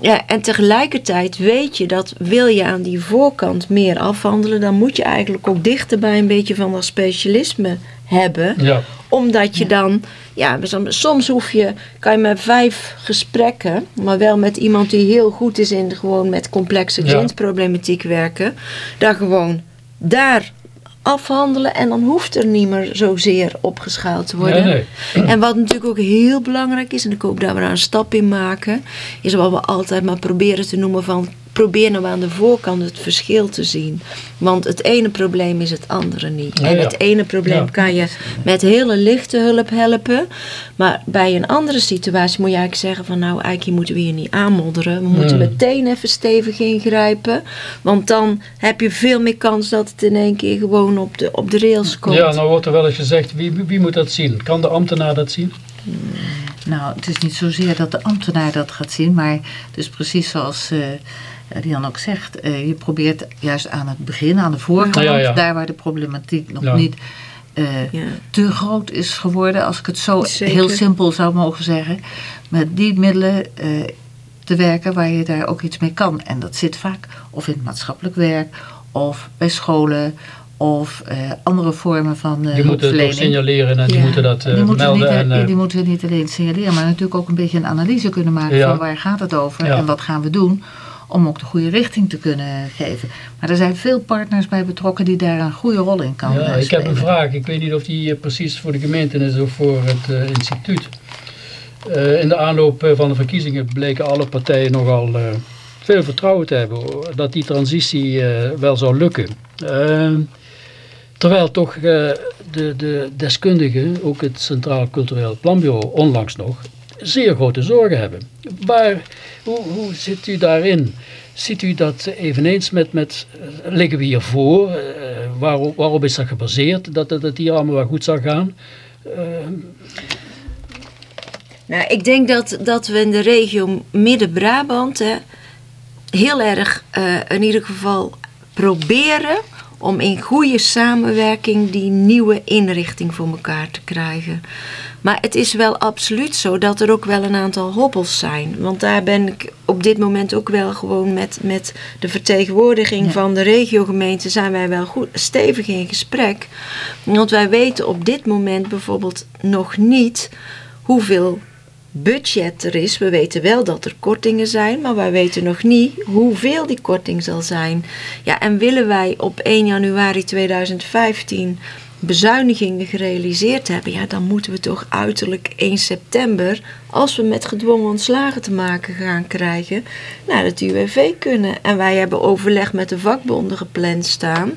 Ja, en tegelijkertijd weet je dat wil je aan die voorkant meer afhandelen, dan moet je eigenlijk ook dichterbij een beetje van dat specialisme hebben Ja. omdat je dan, ja, soms hoef je, kan je met vijf gesprekken, maar wel met iemand die heel goed is in gewoon met complexe Ja. gezinsproblematiek werken, daar gewoon daar afhandelen en dan hoeft er niet meer zozeer opgeschaald te worden. Nee, nee. En wat natuurlijk ook heel belangrijk is, en ik hoop dat we daar een stap in maken, is wat we altijd maar proberen te noemen van probeer nou aan de voorkant het verschil te zien. Want het ene probleem is het andere niet. Ja, en ja. het ene probleem Ja. kan je met hele lichte hulp helpen. Maar bij een andere situatie moet je eigenlijk zeggen van nou eigenlijk moeten we hier niet aanmodderen. We moeten Hmm. meteen even stevig ingrijpen. Want dan heb je veel meer kans dat het in één keer gewoon op de, op de rails komt. ja, nou wordt er wel eens gezegd, wie, wie- wie moet dat zien? Kan de ambtenaar dat zien? Nou, het is niet zozeer dat de ambtenaar dat gaat zien, maar het is precies zoals eh Rian ook zegt. eh, je probeert juist aan het begin, aan de voorkant, Ja, ja. daar waar de problematiek nog Ja. niet eh, Ja. te groot is geworden, als ik het zo Zeker. heel simpel zou mogen zeggen, met die middelen eh, te werken waar je daar ook iets mee kan. En dat zit vaak of in het maatschappelijk werk, of bij scholen, of eh, andere vormen van eh Die moeten het signaleren en die moeten dat eh, Die moeten, niet, melden. En, die moeten niet alleen signaleren, maar natuurlijk ook een beetje een analyse kunnen maken Ja. van waar gaat het over Ja. en wat gaan we doen om ook de goede richting te kunnen geven. Maar er zijn veel partners bij betrokken die daar een goede rol in kan ja, eh, ik heb een spelen. vraag. Ik weet niet of die precies voor de gemeente is of voor het instituut. In de aanloop van de verkiezingen bleken alle partijen nogal veel vertrouwen te hebben dat die transitie wel zou lukken. Terwijl toch eh, de, de deskundigen, ook het Centraal Cultureel Planbureau onlangs nog, zeer grote zorgen hebben. Waar, hoe, hoe zit u daarin? Ziet u dat eveneens met, met eh, liggen we hiervoor? Eh, waarop, waarop is dat gebaseerd, dat, dat het hier allemaal wel goed zal gaan? Nou, ik denk dat, dat we in de regio Midden-Brabant heel erg in ieder geval proberen om in goede samenwerking die nieuwe inrichting voor elkaar te krijgen. Maar het is wel absoluut zo dat er ook wel een aantal hobbels zijn. Want daar ben ik op dit moment ook wel gewoon met, met de vertegenwoordiging Ja. van de regiogemeente zijn wij wel goed, stevig in gesprek. Want wij weten op dit moment bijvoorbeeld nog niet hoeveel budget er is. We weten wel dat er kortingen zijn, maar wij weten nog niet hoeveel die korting zal zijn. Ja, en willen wij op 1 januari 2015 bezuinigingen gerealiseerd hebben, ja, dan moeten we toch uiterlijk 1 september, als we met gedwongen ontslagen te maken gaan krijgen, naar het UWV kunnen. En wij hebben overleg met de vakbonden gepland staan.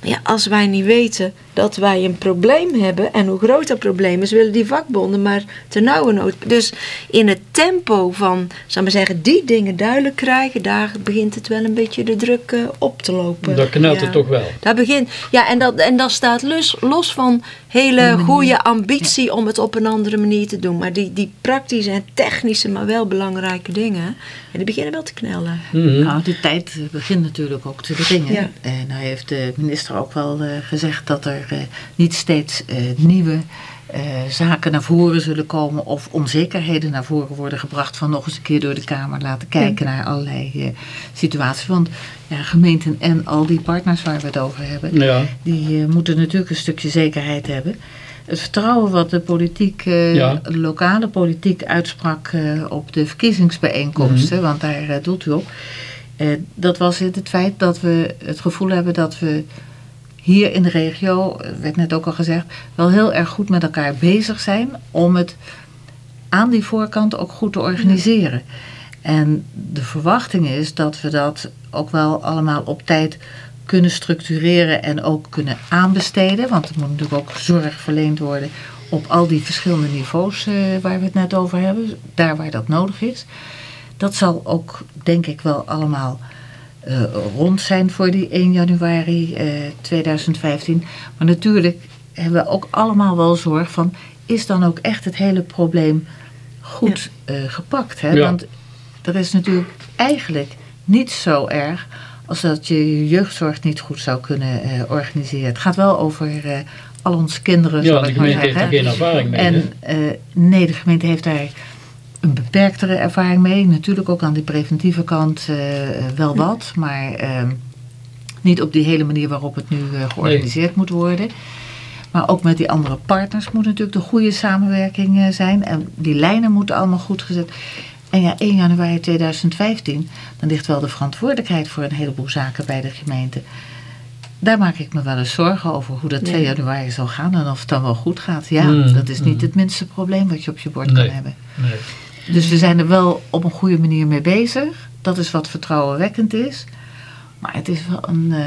Maar ja, als wij niet weten dat wij een probleem hebben en hoe groot dat probleem is, willen die vakbonden maar ternauwernood. Dus in het tempo van, zou maar zeggen, die dingen duidelijk krijgen, daar begint het wel een beetje de druk eh, op te lopen. dat knelt Ja. het toch wel. Daar begint, ja, en dat, en dat staat los, los van hele goede ambitie om het op een andere manier te doen. Maar die, die praktische en technische, maar wel belangrijke dingen, die beginnen wel te knellen. Nou, de tijd begint natuurlijk ook te dringen. Ja. En hij heeft de minister ook wel eh, gezegd dat er eh, niet steeds eh, nieuwe eh, zaken naar voren zullen komen of onzekerheden naar voren worden gebracht van nog eens een keer door de Kamer laten kijken naar allerlei situaties. Want ja, gemeenten en al die partners waar we het over hebben, Ja, die moeten natuurlijk een stukje zekerheid hebben. Het vertrouwen wat de politiek, Ja. de lokale politiek uitsprak op de verkiezingsbijeenkomsten, want daar eh, doelt u op. dat was het, het feit dat we het gevoel hebben dat we hier in de regio, eh, werd net ook al gezegd, wel heel erg goed met elkaar bezig zijn om het aan die voorkant ook goed te organiseren. En de verwachting is dat we dat ook wel allemaal op tijd kunnen structureren en ook kunnen aanbesteden. Want er moet natuurlijk ook zorg verleend worden op al die verschillende niveaus eh, waar we het net over hebben. Daar waar dat nodig is. Dat zal ook denk ik wel allemaal rond zijn voor die 1 januari eh, 2015. Maar natuurlijk hebben we ook allemaal wel zorg van... is dan ook echt het hele probleem goed eh, gepakt? Hè? Ja. Want er is natuurlijk eigenlijk niet zo erg... als dat je je jeugdzorg niet goed zou kunnen eh, organiseren. Het gaat wel over eh, al onze kinderen, ja zal de ik maar gemeente heeft zeggen. er geen ervaring mee. En eh, nee, de gemeente heeft daar een beperktere ervaring mee. Natuurlijk ook aan die preventieve kant eh, wel wat, maar ehm, niet op die hele manier waarop het nu eh, georganiseerd moet worden. Maar ook met die andere partners moet natuurlijk de goede samenwerking eh, zijn. En die lijnen moeten allemaal goed gezet. En ja, 1 januari 2015, dan ligt wel de verantwoordelijkheid voor een heleboel zaken bij de gemeente. Daar maak ik me wel eens zorgen over hoe dat 2 Ja. januari zal gaan en of het dan wel goed gaat. Ja, Mm, dat is niet mm. het minste probleem wat je op je bord Nee. kan hebben. Nee. Dus we zijn er wel op een goede manier mee bezig. Dat is wat vertrouwenwekkend is. Maar het is wel een eh,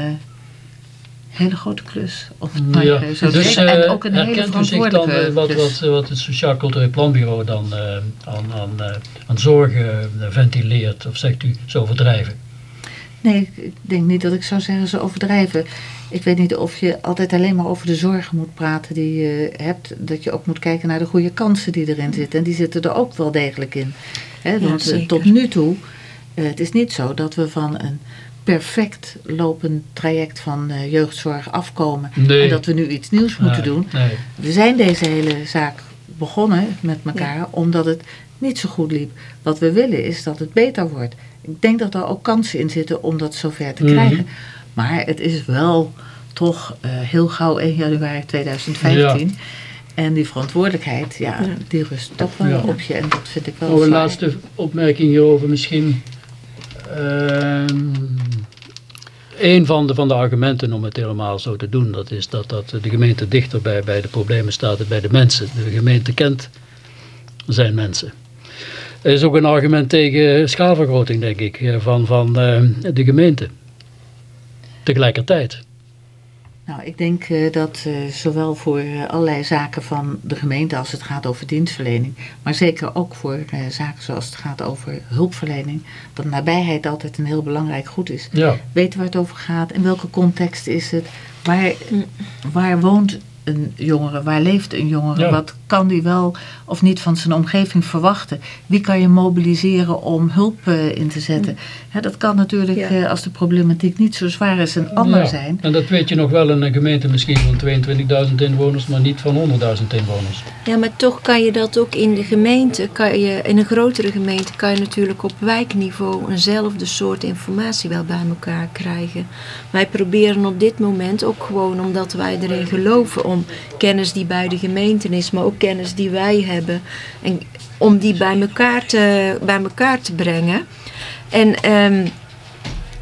hele grote klus. Of het Ja, eh, zo dus eh, en ook een hele herkent u zich dan verantwoordelijke eh, wat, wat, wat het Sociaal Cultureel Planbureau dan eh, aan, aan, eh, aan zorgen eh, ventileert? Of zegt u zo overdrijven? Nee, ik- ik denk niet dat ik zou zeggen ze overdrijven. Ik weet niet of je altijd alleen maar over de zorgen moet praten die je hebt. Dat je ook moet kijken naar de goede kansen die erin zitten. En die zitten er ook wel degelijk in. Want eh, tot nu toe, eh, het is niet zo dat we van een perfect lopend traject van eh, jeugdzorg afkomen. Nee. En dat we nu iets nieuws moeten Nee, doen. Nee. We zijn deze hele zaak begonnen met elkaar omdat het niet zo goed liep. Wat we willen is dat het beter wordt. Ik denk dat er ook kansen in zitten om dat zover te Mhm. krijgen. Maar het is wel toch eh, heel gauw 1 januari 2015. En die verantwoordelijkheid, ja, Ja. die rust toch wel Ja. op je. En dat vind ik wel Oh, een laatste opmerking hierover misschien. Ehm, een van de, van de argumenten om het helemaal zo te doen, dat is dat, dat de gemeente dichter bij, bij de problemen staat en bij de mensen. De gemeente kent zijn mensen. Er is ook een argument tegen schaalvergroting, denk ik, eh, van, van eh, de gemeente. Tegelijkertijd. Nou, ik denk eh, dat eh, zowel voor eh, allerlei zaken van de gemeente als het gaat over dienstverlening, maar zeker ook voor eh, zaken zoals het gaat over hulpverlening, dat nabijheid altijd een heel belangrijk goed is. Ja, Weten waar het over gaat, in welke context is het, waar, waar woont een jongere, waar leeft een jongere, Ja. wat kan die wel of niet van zijn omgeving verwachten, wie kan je mobiliseren om hulp eh, in te zetten. Hè, dat kan natuurlijk, Ja. eh, als de problematiek niet zo zwaar is, een ander Ja. zijn. En dat weet je nog wel in een gemeente misschien van 22.000 inwoners, maar niet van 100.000 inwoners. Ja, maar toch kan je dat ook in de gemeente, kan je, in een grotere gemeente, kan je natuurlijk op wijkniveau eenzelfde soort informatie wel bij elkaar krijgen. Wij proberen op dit moment ook gewoon, omdat wij erin geloven, om kennis die bij de gemeente is, maar ook kennis die wij hebben, en om die bij elkaar te, bij elkaar te brengen. En, ehm,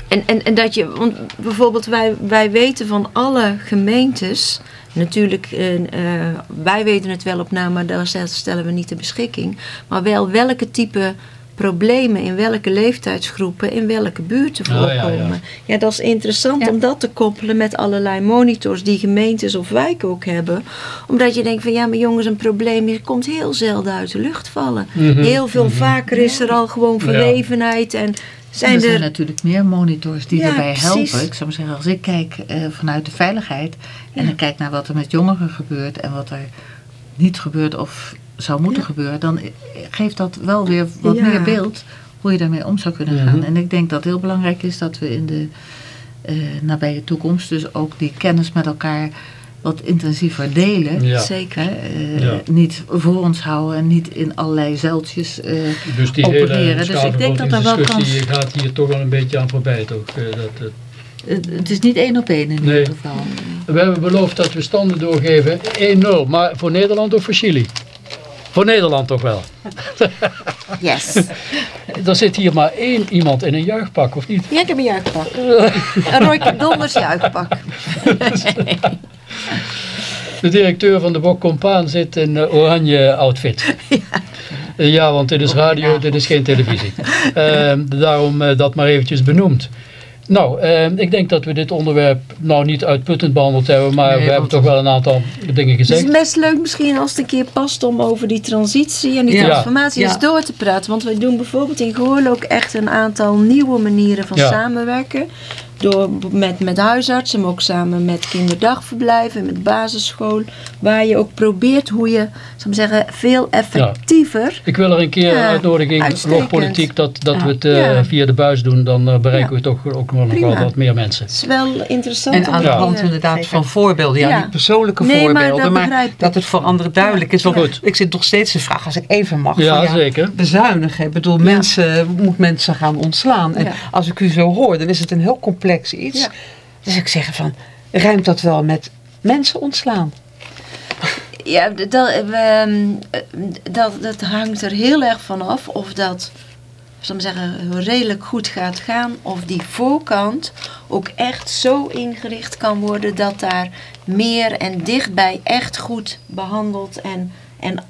en, en, en dat je, want bijvoorbeeld wij, wij weten van alle gemeentes, natuurlijk, eh, eh, wij weten het wel op naam, maar daar stel- stellen we niet ter beschikking, maar wel welke type problemen in welke leeftijdsgroepen in welke buurten Oh, ja, ja. voorkomen. ja, dat is interessant Ja. om dat te koppelen met allerlei monitors die gemeentes of wijken ook hebben. Omdat je denkt van ja, maar jongens, een probleem hier komt heel zelden uit de lucht vallen. Mhm. Heel veel vaker is er al gewoon verwevenheid en zijn er zijn natuurlijk meer monitors die Ja, erbij precies. helpen. Ik zou maar zeggen, als ik kijk eh, vanuit de veiligheid en ik kijk naar wat er met jongeren gebeurt en wat er niet gebeurt of zou moeten gebeuren, dan geeft dat wel weer wat Ja. meer beeld hoe je daarmee om zou kunnen Mhm. gaan. En ik denk dat het heel belangrijk is dat we in de eh, nabije toekomst dus ook die kennis met elkaar wat intensiever delen. Ja. zeker. Eh, Ja. Niet voor ons houden en niet in allerlei zeiltjes. eh, Dus die Opereren. hele Dus ik denk dat er wel schadevergrotingsdiscussie gaat hier toch wel een beetje aan voorbij. Toch? Eh, Dat, het, het is niet één op één in Nee. ieder geval. We hebben beloofd dat we standen doorgeven 1-0, maar voor Nederland of voor Chili? Voor Nederland toch wel. Yes. Er zit hier maar één iemand in een juichpak, of niet? Ja, ik heb een juichpak. Een Roy Donders juichpak. De directeur van de Bok Compaan zit in eh, oranje outfit. Ja. ja, want dit is radio, dit is geen televisie. Ehm, daarom eh, dat maar eventjes benoemd. Nou, ehm, ik denk dat we dit onderwerp nou niet uitputtend behandeld hebben, maar Nee, we hebben toch wel een aantal dingen Het is gezegd. best leuk misschien als het een keer past om over die transitie en die Ja. transformatie Ja. eens door te praten. Want wij doen bijvoorbeeld in Goorlen ook echt een aantal nieuwe manieren van Ja. samenwerken. Door, met, met huisartsen, maar ook samen met kinderdagverblijven, met basisschool. Waar je ook probeert hoe je, zou zeggen, veel effectiever... Ik wil er een keer Ja, uitnodiging, logpolitiek, dat, dat Ja. we het eh, Ja. via de buis doen, dan eh, bereiken Ja. we toch ook nog Prima. wel wat meer mensen. Het is wel interessant. En aan de hand inderdaad van voorbeelden. Ja, Ja. niet persoonlijke Nee, maar voorbeelden. dat Maar, dat het voor anderen duidelijk is. Want Goed. ik zit nog steeds te vragen, als ik even mag. Ja, van, zeker. Bezuinigen. Ik bedoel, mensen, moet mensen gaan ontslaan. En Ja. als ik u zo hoor, dan is het een heel complex iets. Ja. Dus ik zeg van, ruimt dat wel met mensen ontslaan? Ja, dat, ehm, eh, dat, dat hangt er heel erg van af of dat zal zeggen, redelijk goed gaat gaan. Of die voorkant ook echt zo ingericht kan worden dat daar meer en dichtbij echt goed behandeld en, en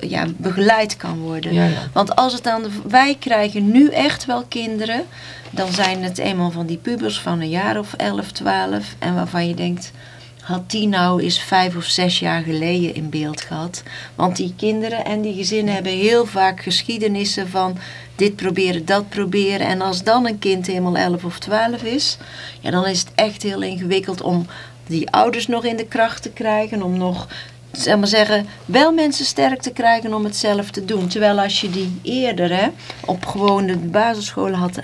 ja, begeleid kan worden. Ja, ja. Want als het aan de, wij krijgen nu echt wel kinderen, dan zijn het eenmaal van die pubers van een jaar of 11, 12 en waarvan je denkt, had die nou eens vijf of zes jaar geleden in beeld gehad? Want die kinderen en die gezinnen hebben heel vaak geschiedenissen van dit proberen, dat proberen. En als dan een kind helemaal 11 of 12 is, ja, dan is het echt heel ingewikkeld om die ouders nog in de kracht te krijgen, om nog zeg maar zeggen, wel mensen sterk te krijgen om het zelf te doen. Terwijl als je die eerder hè, op gewoon de basisscholen had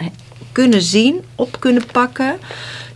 kunnen zien, op kunnen pakken,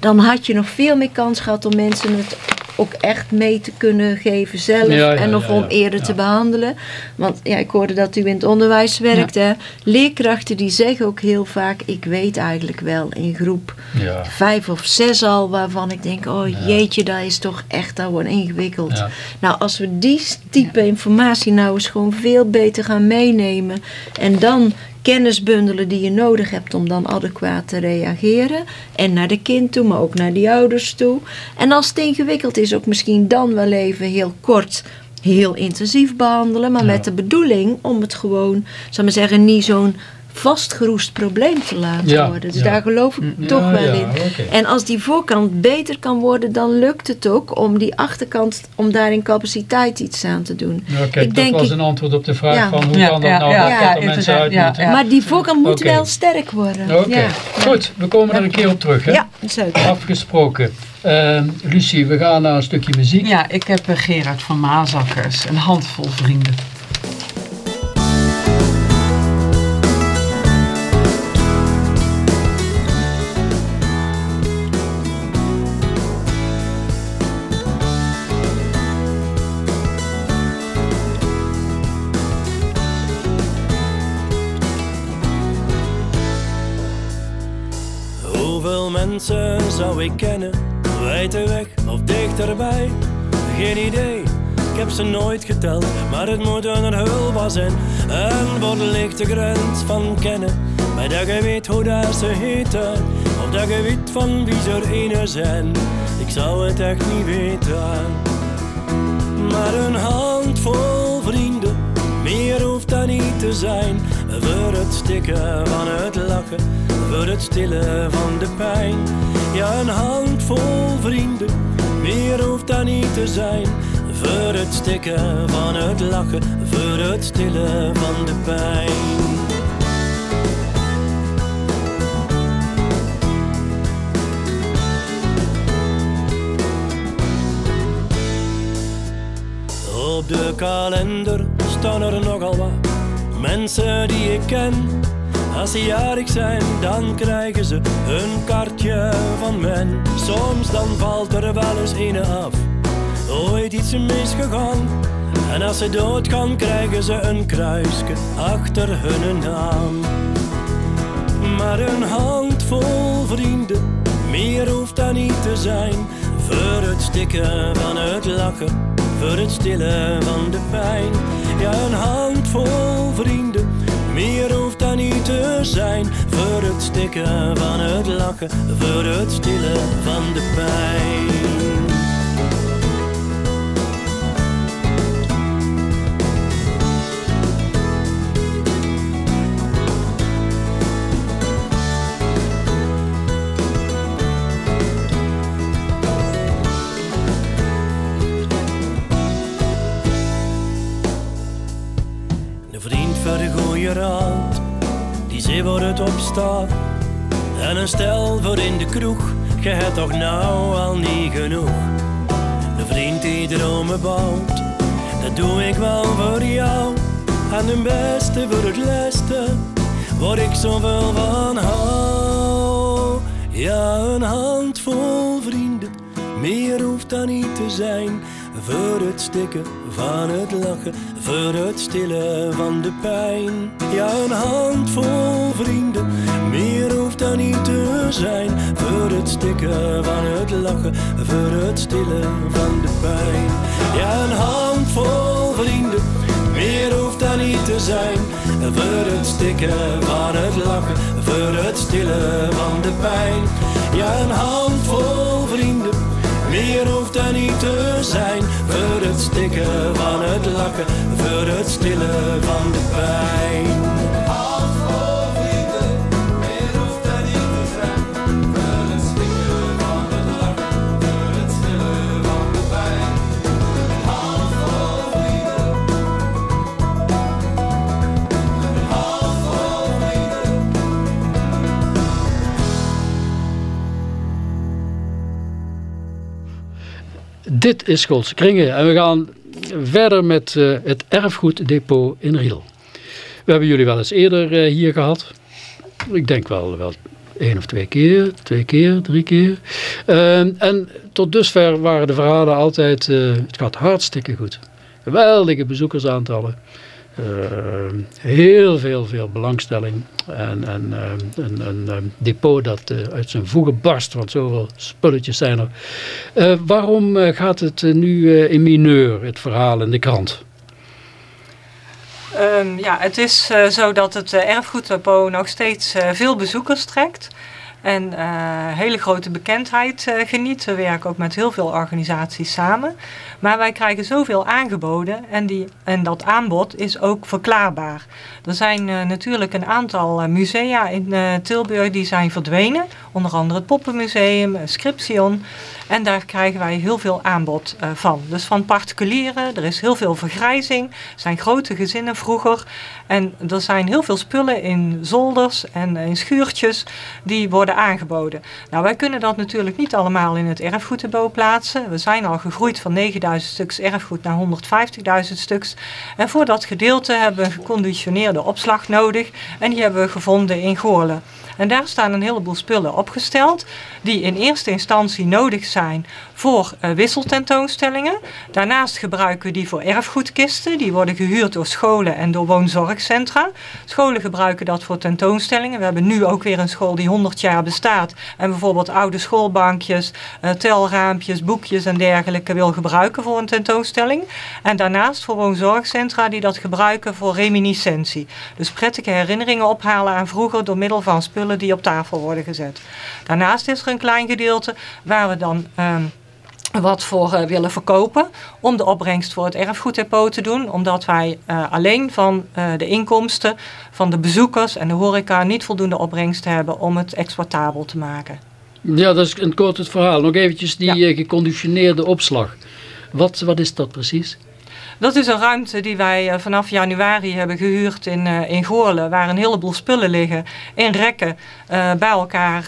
dan had je nog veel meer kans gehad om mensen het ook echt mee te kunnen geven zelf Ja, ja, en nog ja, om eerder Ja. te behandelen. Want ja, ik hoorde dat u in het onderwijs werkt. Hè. Leerkrachten die zeggen ook heel vaak, ik weet eigenlijk wel in groep Ja. vijf of zes al, waarvan ik denk, oh jeetje, dat is toch echt dat wordt ingewikkeld. Ja. Nou, als we die type informatie nou eens gewoon veel beter gaan meenemen en dan kennis bundelen die je nodig hebt om dan adequaat te reageren en naar de kind toe, maar ook naar die ouders toe. En als het ingewikkeld is, ook misschien dan wel even heel kort heel intensief behandelen, maar Ja. met de bedoeling om het gewoon, zal ik maar zeggen, niet zo'n vastgeroest probleem te laten Ja, worden. Dus ja. daar geloof ik Ja, toch wel ja, in. En als die voorkant beter kan worden, dan lukt het ook om die achterkant, om daar in capaciteit iets aan te doen. Ik dat denk was ik- een antwoord op de vraag Ja. van hoe Ja, kan dat nou ja, dat ja, er mensen uit ja, moeten. ja. Maar die voorkant moet wel sterk worden. Oké, Ja. goed. We komen er een keer op terug. Hè? Ja, zeker. Afgesproken. Eh, Lucie, we gaan naar een stukje muziek. Ja, ik heb eh, Gerard van Maasakkers, een handvol vrienden. Zou ik kennen, wijd weg of dichterbij? Geen idee, ik heb ze nooit geteld, maar het moet een hulp zijn. En wat ligt de grens van kennen, bij dat je weet hoe dat ze heten, of dat je weet van wie ze er ene zijn. Ik zou het echt niet weten. Maar een handvol vrienden, meer hoeft dat niet te zijn. Voor het stikken van het lachen, voor het stillen van de pijn. Ja, een handvol vrienden, meer hoeft dat niet te zijn. Voor het stikken van het lachen, voor het stillen van de pijn. Op de kalender staan er nogal wat mensen die ik ken. Als ze jarig zijn, dan krijgen ze een kaartje van men. Soms dan valt er wel eens een af, ooit iets misgegaan. En als ze doodgaan, krijgen ze een kruisje achter hun naam. Maar een handvol vrienden, meer hoeft dat niet te zijn. Voor het stikken van het lachen, voor het stillen van de pijn. Ja, een handvol vrienden, meer te zijn. Voor het stikken van het lachen, voor het stillen van de pijn. Stel voor in de kroeg, je hebt toch nou al niet genoeg. De vriend die dromen bouwt, dat doe ik wel voor jou. En de beste voor het leste, waar ik zoveel van hou. Ja, een handvol vrienden, meer hoeft dat niet te zijn. Voor het stikken van het lachen, voor het stillen van de pijn. Ja, een handvol vrienden, meer hoeft dat niet te zijn. Voor het stikken van het lachen, voor het stillen van de pijn. Ja, een handvol vrienden, meer hoeft dat niet te zijn. Voor het stikken van het lachen, voor het stillen van de pijn. Ja, een handvol vrienden. Meer hoeft er niet te zijn voor het stikken van het lachen, voor het stillen van de pijn. Dit is Schoolse Kringen en we gaan verder met eh, het erfgoeddepot in Riel. We hebben jullie wel eens eerder eh, hier gehad. Ik denk wel, wel één of twee keer, twee keer, drie keer. Eh, en tot dusver waren de verhalen altijd, het gaat hartstikke goed. Geweldige bezoekersaantallen. Eh, heel veel, veel belangstelling. En, en eh, een, een, eh, depot dat uit zijn voegen barst, want zoveel spulletjes zijn er. Waarom gaat het nu in mineur, het verhaal in de krant? Ehm, ja, het is zo dat het erfgoeddepot nog steeds veel bezoekers trekt. en hele grote bekendheid geniet. We werken ook met heel veel organisaties samen. Maar wij krijgen zoveel aangeboden en, die, en dat aanbod is ook verklaarbaar. Er zijn eh, natuurlijk een aantal musea in Tilburg die zijn verdwenen. Onder andere het Poppenmuseum, Scription. En daar krijgen wij heel veel aanbod van. Dus van particulieren, er is heel veel vergrijzing. Er zijn grote gezinnen vroeger. En er zijn heel veel spullen in zolders en in schuurtjes die worden aangeboden. Nou, wij kunnen dat natuurlijk niet allemaal in het erfgoeddepot plaatsen. We zijn al gegroeid van 9000 stuks erfgoed naar 150.000 stuks. En voor dat gedeelte hebben we geconditioneerde opslag nodig. En die hebben we gevonden in Goorlen. En daar staan een heleboel spullen opgesteld die in eerste instantie nodig zijn voor uh, wisseltentoonstellingen. Daarnaast gebruiken we die voor erfgoedkisten. Die worden gehuurd door scholen en door woonzorgcentra. Scholen gebruiken dat voor tentoonstellingen. We hebben nu ook weer een school die 100 jaar bestaat. En bijvoorbeeld oude schoolbankjes, uh, telraampjes, boekjes en dergelijke wil gebruiken voor een tentoonstelling. En daarnaast voor woonzorgcentra die dat gebruiken voor reminiscentie. Dus prettige herinneringen ophalen aan vroeger door middel van spullen die op tafel worden gezet. Daarnaast is er een klein gedeelte waar we dan... Ehm, wat voor uh, willen verkopen om de opbrengst voor het erfgoeddepot te doen. Omdat wij uh, alleen van uh, de inkomsten van de bezoekers en de horeca niet voldoende opbrengst hebben om het exportabel te maken. Ja, dat is een kort het verhaal. Nog eventjes die ja. geconditioneerde opslag. Wat, wat is dat precies? Dat is een ruimte die wij vanaf januari hebben gehuurd in, in Goorlen. Waar een heleboel spullen liggen in rekken bij elkaar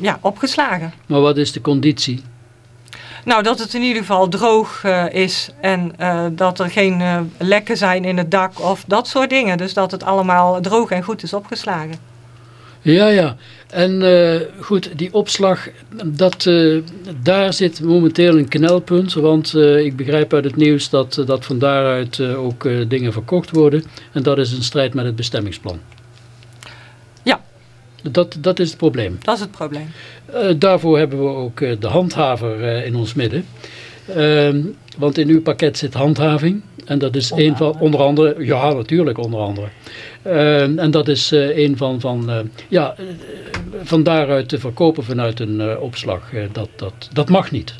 ja, opgeslagen. Maar wat is de conditie? Nou, dat het in ieder geval droog uh, is en uh, dat er geen uh, lekken zijn in het dak of dat soort dingen. Dus dat het allemaal droog en goed is opgeslagen. Ja, ja. En goed, die opslag, dat, daar zit momenteel een knelpunt. Want ik begrijp uit het nieuws dat, dat van daaruit ook dingen verkocht worden. En dat is een strijd met het bestemmingsplan. Dat, dat is het probleem. Dat is het probleem. Uh, daarvoor hebben we ook uh, de handhaver uh, in ons midden. Ehm, want in uw pakket zit handhaving. En dat is een van, onder andere, ja natuurlijk onder andere. Ehm, en dat is een van, van ja, van daaruit te verkopen vanuit een opslag. dat, dat, dat mag niet.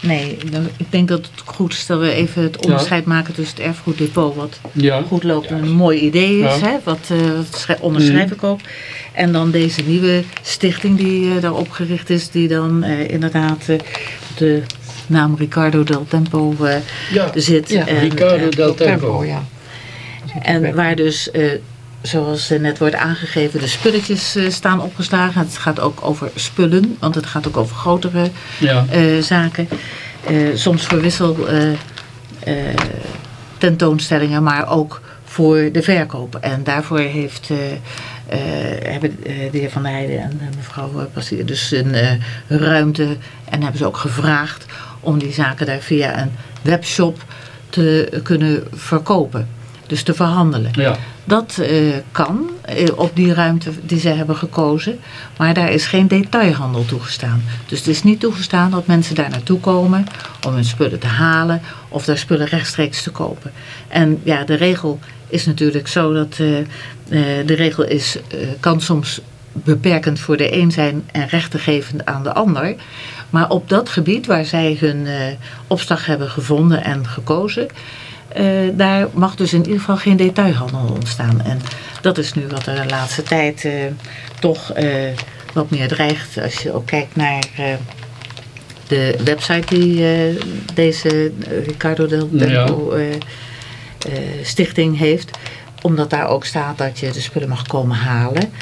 Nee, ik denk dat het goed is dat we even het onderscheid ja. maken tussen het erfgoeddepot, wat ja. goed loopt en een mooi idee is, hè, wat, uh, wat onderschrijf mm. ik ook. En dan deze nieuwe stichting die uh, daar opgericht is, die dan uh, inderdaad de naam Ricardo del Tempo zit. Ja, en, Ricardo del Tempo. ja. En waar dus zoals net wordt aangegeven, de spulletjes uh, staan opgeslagen. Het gaat ook over spullen, want het gaat ook over grotere ja. uh, zaken. Uh, soms voor wissel tentoonstellingen, maar ook voor de verkoop. En daarvoor heeft, hebben de heer Van der Heijden en mevrouw Passier dus een ruimte en hebben ze ook gevraagd om die zaken daar via een webshop te kunnen verkopen. Dus te verhandelen. Ja. Dat uh, kan uh, op die ruimte die ze hebben gekozen. Maar daar is geen detailhandel toegestaan. Dus het is niet toegestaan dat mensen daar naartoe komen om hun spullen te halen of daar spullen rechtstreeks te kopen. En ja, de regel is natuurlijk zo dat uh, de regel is, kan soms beperkend voor de een zijn en rechtegevend aan de ander. Maar op dat gebied waar zij hun opslag hebben gevonden en gekozen uh, daar mag dus in ieder geval geen detailhandel ontstaan. En dat is nu wat er de laatste tijd uh, toch uh, wat meer dreigt. Als je ook kijkt naar de website die deze Ricardo del Tempo ja. stichting heeft. Omdat daar ook staat dat je de spullen mag komen halen.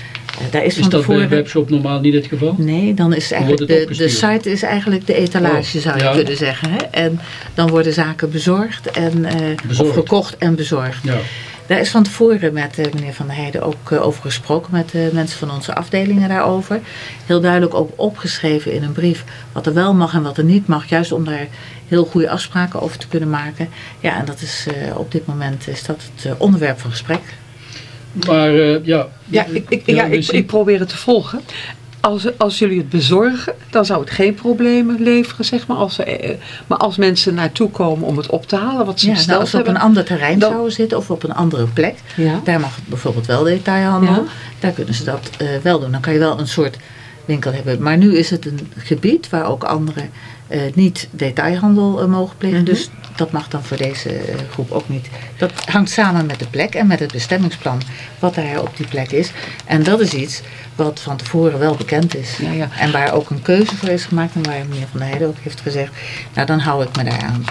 Daar is, is dat bij een webshop normaal niet het geval? Nee, dan is eigenlijk de, de site is eigenlijk de etalage oh, zou je ja. kunnen zeggen. Hè? En dan worden zaken bezorgd en uh, of gekocht en bezorgd. Ja. Daar is van tevoren met uh, meneer Van der Heijden ook uh, over gesproken met de mensen van onze afdelingen daarover. Heel duidelijk ook opgeschreven in een brief wat er wel mag en wat er niet mag. Juist om daar heel goede afspraken over te kunnen maken. Ja, en dat is op dit moment is dat het onderwerp van gesprek. Maar uh, ja. Ja, ik, ik, ja, ik, ik probeer het te volgen. als, als jullie het bezorgen, dan zou het geen problemen leveren, zeg maar. Als, er, eh, maar als mensen naartoe komen om het op te halen, wat ze Ja, nou, besteld als we op hebben... een ander terrein dan- zouden zitten of op een andere plek, Ja. daar mag het bijvoorbeeld wel detailhandel. Ja. Daar kunnen ze dat eh, wel doen. Dan kan je wel een soort winkel hebben. Maar nu is het een gebied waar ook anderen eh, niet detailhandel eh, mogen plegen. Mhm. Dus dat mag dan voor deze eh, groep ook niet. Dat hangt samen met de plek en met het bestemmingsplan wat daar op die plek is. En dat is iets wat van tevoren wel bekend is. Ja, ja. En waar ook een keuze voor is gemaakt en waar meneer Van der Heijden ook heeft gezegd, nou dan hou ik me daar aan.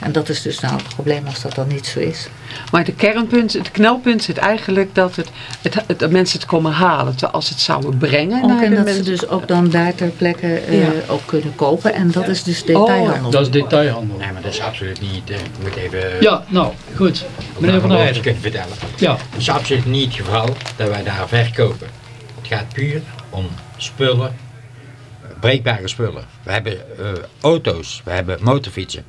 En dat is dus nou het probleem als dat dan niet zo is. Maar de kernpunt, het knelpunt zit eigenlijk dat, het, het, het- dat mensen het komen halen. Terwijl als ze het zouden brengen Ook naar en de dat ze mensen... dus ook dan daar ter plekke eh, Ja. ook kunnen kopen. En dat is dus detailhandel. Dat is detailhandel. Nee, maar dat is absoluut niet... eh, ik moet even... Ja, nou, goed. Meneer Van der kunnen vertellen. Ja, Het is absoluut niet het geval dat wij daar verkopen. Het gaat puur om spullen, breekbare spullen. We hebben eh, auto's, we hebben motorfietsen.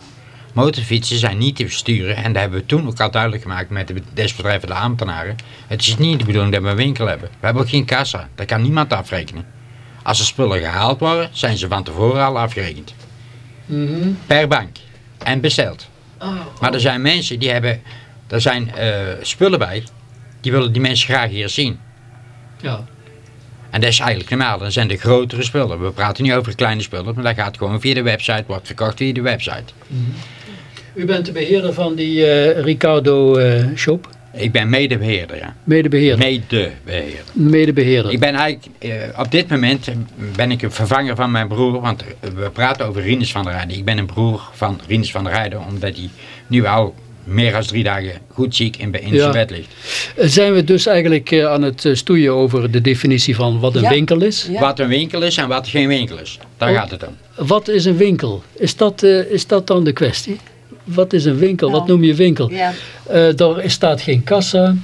Motorfietsen zijn niet te besturen en daar hebben we toen ook al duidelijk gemaakt met de desbetreffende ambtenaren. Het is niet de bedoeling dat we een winkel hebben. We hebben ook geen kassa, daar kan niemand afrekenen. Als er spullen gehaald worden, zijn ze van tevoren al afgerekend. Per bank. En besteld. Maar er zijn mensen die hebben, er zijn eh, spullen bij, die willen die mensen graag hier zien. ja. En dat is eigenlijk normaal, dan zijn de grotere spullen. We praten niet over kleine spullen, maar dat gaat gewoon via de website, wordt verkocht via de website. U bent de beheerder van die eh, Ricardo eh, shop. Ik ben medebeheerder, ja. Medebeheerder. Medebeheerder. Medebeheerder. Ik ben eigenlijk, eh, op dit moment ben ik een vervanger van mijn broer, want we praten over Rinus van der Rijden. Ik ben een broer van Rinus van der Rijden, omdat hij nu al meer dan drie dagen goed ziek in, in Ja. zijn bed ligt. Zijn we dus eigenlijk aan het stoeien over de definitie van wat een Ja. winkel is? Ja. Wat een winkel is en wat geen winkel is. Daar Oh. gaat het om. Wat is een winkel? Is dat, eh, is dat dan de kwestie? Wat is een winkel? Wat noem je winkel? Ja, Eh er staat geen kassa.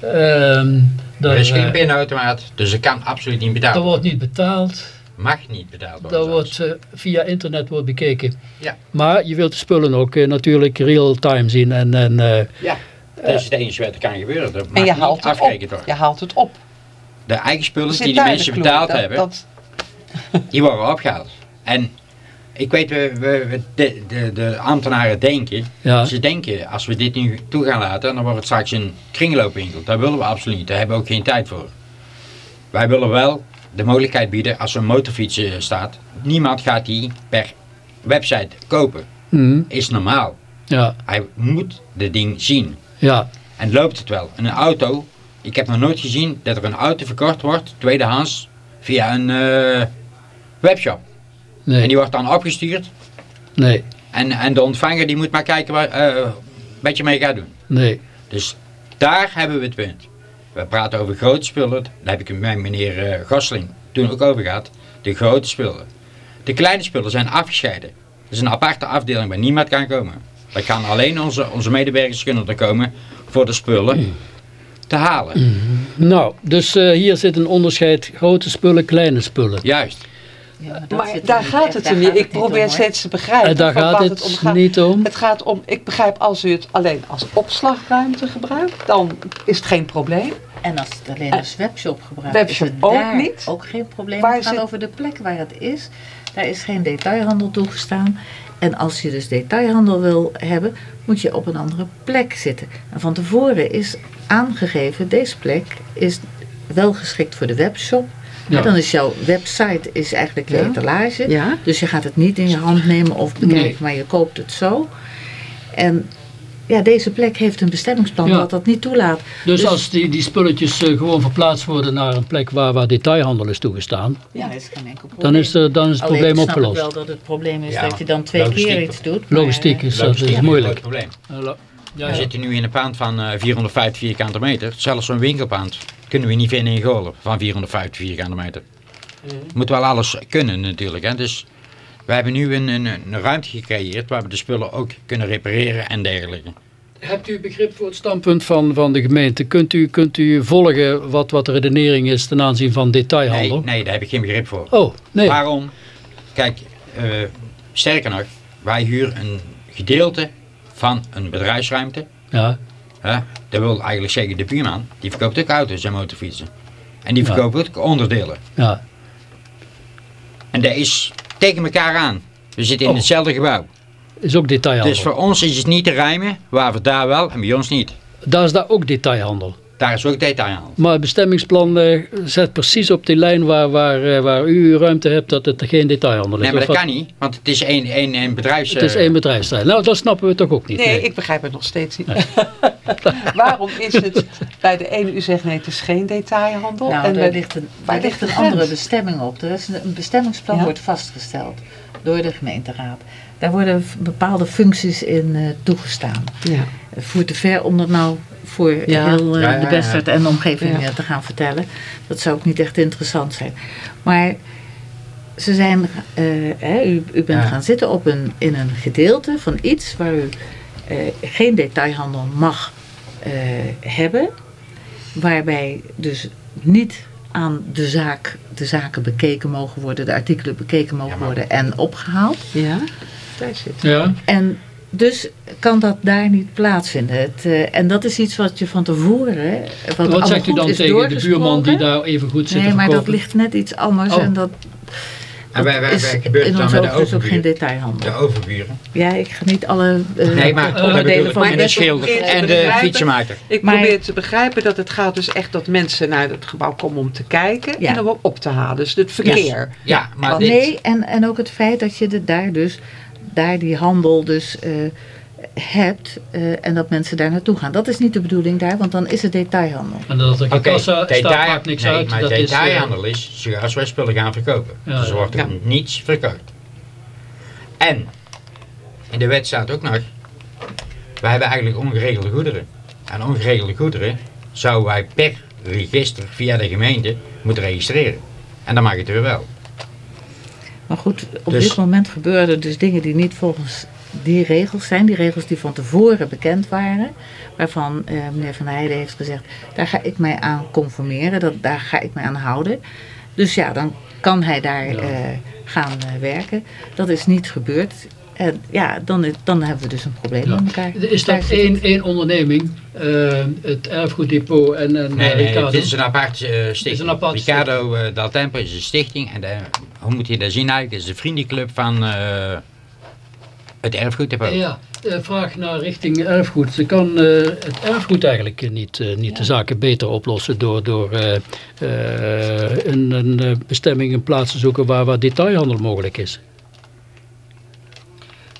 Ehm, Er is geen eh, pinautomaat, dus er kan absoluut niet betaald er wordt niet betaald. Mag niet betaald worden. Dat wordt eh, via internet wordt bekeken. Ja. Maar je wilt de spullen ook natuurlijk real-time zien. En, en, eh, Ja, dat is het enige wat er kan gebeuren. Dat En je haalt het op. worden. Je haalt het op. De eigen spullen die de daar mensen betaald Dat- hebben, dat- die worden opgehaald. En ik weet, we, de, de, de ambtenaren denken, ja. ze denken als we dit nu toe gaan laten, dan wordt het straks een kringloopwinkel. Dat willen we absoluut niet, daar hebben we ook geen tijd voor. Wij willen wel de mogelijkheid bieden, als er een motorfiets eh, staat, niemand gaat die per website kopen. Mhm. Is normaal. ja, Hij moet de ding zien. ja, En loopt het wel. En een auto, ik heb nog nooit gezien dat er een auto verkocht wordt, tweedehands, via een eh, webshop. En nee, die wordt dan opgestuurd. nee, En, en de ontvanger die moet maar kijken waar, eh, wat je mee gaat doen. nee. Dus daar hebben we het punt. We praten over grote spullen. Daar heb ik met meneer eh Gosling toen ook over gehad. De grote spullen. De kleine spullen zijn afgescheiden. Er is een aparte afdeling waar niemand kan komen. Daar gaan alleen onze, onze medewerkers kunnen er komen voor de spullen te halen. Nou, dus eh, hier zit een onderscheid grote spullen, kleine spullen. Juist. Ja, Maar daar gaat het er niet. Ik probeer om, steeds te begrijpen. En daar gaat het om gaat. niet om. Het gaat om, ik begrijp als u het alleen als opslagruimte gebruikt, dan is het geen probleem. En als het alleen als webshop gebruikt Webshop is het ook daar niet. ook geen probleem. Waar het gaat over de plek waar het is. Daar is geen detailhandel toegestaan. En als je dus detailhandel wil hebben, moet je op een andere plek zitten. En van tevoren is aangegeven, deze plek is wel geschikt voor de webshop. Ja. Dan is jouw website is eigenlijk de Ja. etalage. Ja. Dus je gaat het niet in je hand nemen of bekijken, Nee. maar je koopt het zo. En ja, deze plek heeft een bestemmingsplan Ja. wat dat niet toelaat. Dus, Dus- als die, die spulletjes eh, gewoon verplaatst worden naar een plek waar, waar detailhandel is toegestaan, Ja, dat is geen enkel probleem. dan is, er, dan is het Alleen probleem snap ik opgelost. wel dat het probleem is Ja, dat je dan twee logistiek. keer iets doet. maar, Logistiek eh, is, dat Logistiek is een moeilijk. groot probleem. Ja, We zitten nu in een pand van eh, 450 vierkante meter. Zelfs zo'n winkelpand kunnen we niet vinden in Goorlen van 450 vierkante meter. Moet wel alles kunnen natuurlijk. Hè? Dus we hebben nu een, een, een ruimte gecreëerd waar we de spullen ook kunnen repareren en dergelijke. Hebt u begrip voor het standpunt van, van de gemeente? Kunt u, kunt u volgen wat, wat de redenering is ten aanzien van Nee, detailhandel? nee, daar heb ik geen begrip voor. Oh, nee. Waarom? Kijk, eh, sterker nog, wij huren een gedeelte van een bedrijfsruimte. Ja, Hè? Dat wil eigenlijk zeggen de buurman, die verkoopt ook auto's en motorfietsen. En die verkoopt ook onderdelen. ja. En dat is tegen elkaar aan. We zitten in Oh. hetzelfde gebouw. Is ook detailhandel. Dus voor ons is het niet te rijmen, waar we daar wel en bij ons niet. Daar is daar ook detailhandel. Daar is ook detailhandel. Maar het bestemmingsplan eh, zet precies op die lijn waar, waar, eh, waar u uw ruimte hebt dat het geen detailhandel is. Nee, maar dat wat- kan niet, want het is één, één, één bedrijfs... Het is eh, één bedrijfsterrein. Nou, dat snappen we toch ook niet. Nee, ik begrijp het nog steeds niet. Waarom is het bij de ene u zegt nee, het is geen detailhandel. Nou, en daar bij- ligt een, daar ligt een de andere bestemming op. Er is een, een bestemmingsplan Ja. wordt vastgesteld door de gemeenteraad. Daar worden bepaalde functies in eh, toegestaan. Ja. Voert te ver om dat nou voor Ja. heel eh, Ja, ja, de Bestert en de omgeving Ja. eh, te gaan vertellen. Dat zou ook niet echt interessant zijn. Maar ze zijn, eh, hè, u, u bent Ja. gaan zitten op een, in een gedeelte van iets waar u eh, geen detailhandel mag eh, hebben. Waarbij dus niet aan de zaak, de zaken bekeken mogen worden, de artikelen bekeken mogen Ja, worden en opgehaald. ja, daar zit Ja, En dus kan dat daar niet plaatsvinden. Het, eh, en dat is iets wat je van tevoren. Wat, zegt u goed dan is tegen de buurman die daar even goed zit Nee, maar dat ligt net iets anders. Oh. En dat, En wij, wij, is wij gebeurt dan met de dus ook geen detailhandel. De overburen. Ja, ik ga niet alle eh, Nee, maar onderdelen ik. van En de de schilder en de fietsenmaker. Ik Maar- probeer te begrijpen dat het gaat dus echt dat mensen naar het gebouw komen om te kijken Ja. en om op te halen. Dus het verkeer. Ja, maar Want dit... Nee, en, en ook het feit dat je de, daar dus, daar die handel dus eh, hebt eh, en dat mensen daar naartoe gaan. Dat is niet de bedoeling daar, want dan is het detailhandel. En dat er geen Oké, kassa staat, detail- maakt niks nee, uit. maar dat is, eh, detailhandel is, is als wij spullen gaan verkopen. Ja, dus er wordt er Ja. niets verkoopt. En, in de wet staat ook nog, wij hebben eigenlijk ongeregelde goederen. En ongeregelde goederen zouden wij per register via de gemeente moeten registreren. En dan mag het weer wel. Maar goed, op Dus- dit moment gebeuren er dus dingen die niet volgens die regels zijn. Die regels die van tevoren bekend waren. Waarvan eh, meneer Van Heijden heeft gezegd, daar ga ik mij aan conformeren. Dat, daar ga ik mij aan houden. Dus ja, dan kan hij daar Ja. eh, gaan eh, werken. Dat is niet gebeurd. En ja, dan, dan hebben we dus een probleem Ja. met elkaar. Is Daar dat één, één onderneming, het erfgoeddepot en, en Nee, nee, Ricardo? dit is een apart eh, stichting. is een apart Ricardo eh, Dal Tempo is een stichting. En de, hoe moet je dat zien eigenlijk? Het is de vriendenclub van eh, het erfgoeddepot. Ja, eh, vraag naar richting erfgoed. Ze kan eh, het erfgoed eigenlijk niet, niet de zaken beter oplossen door, door een, een bestemming, een plaats te zoeken waar, waar detailhandel mogelijk is.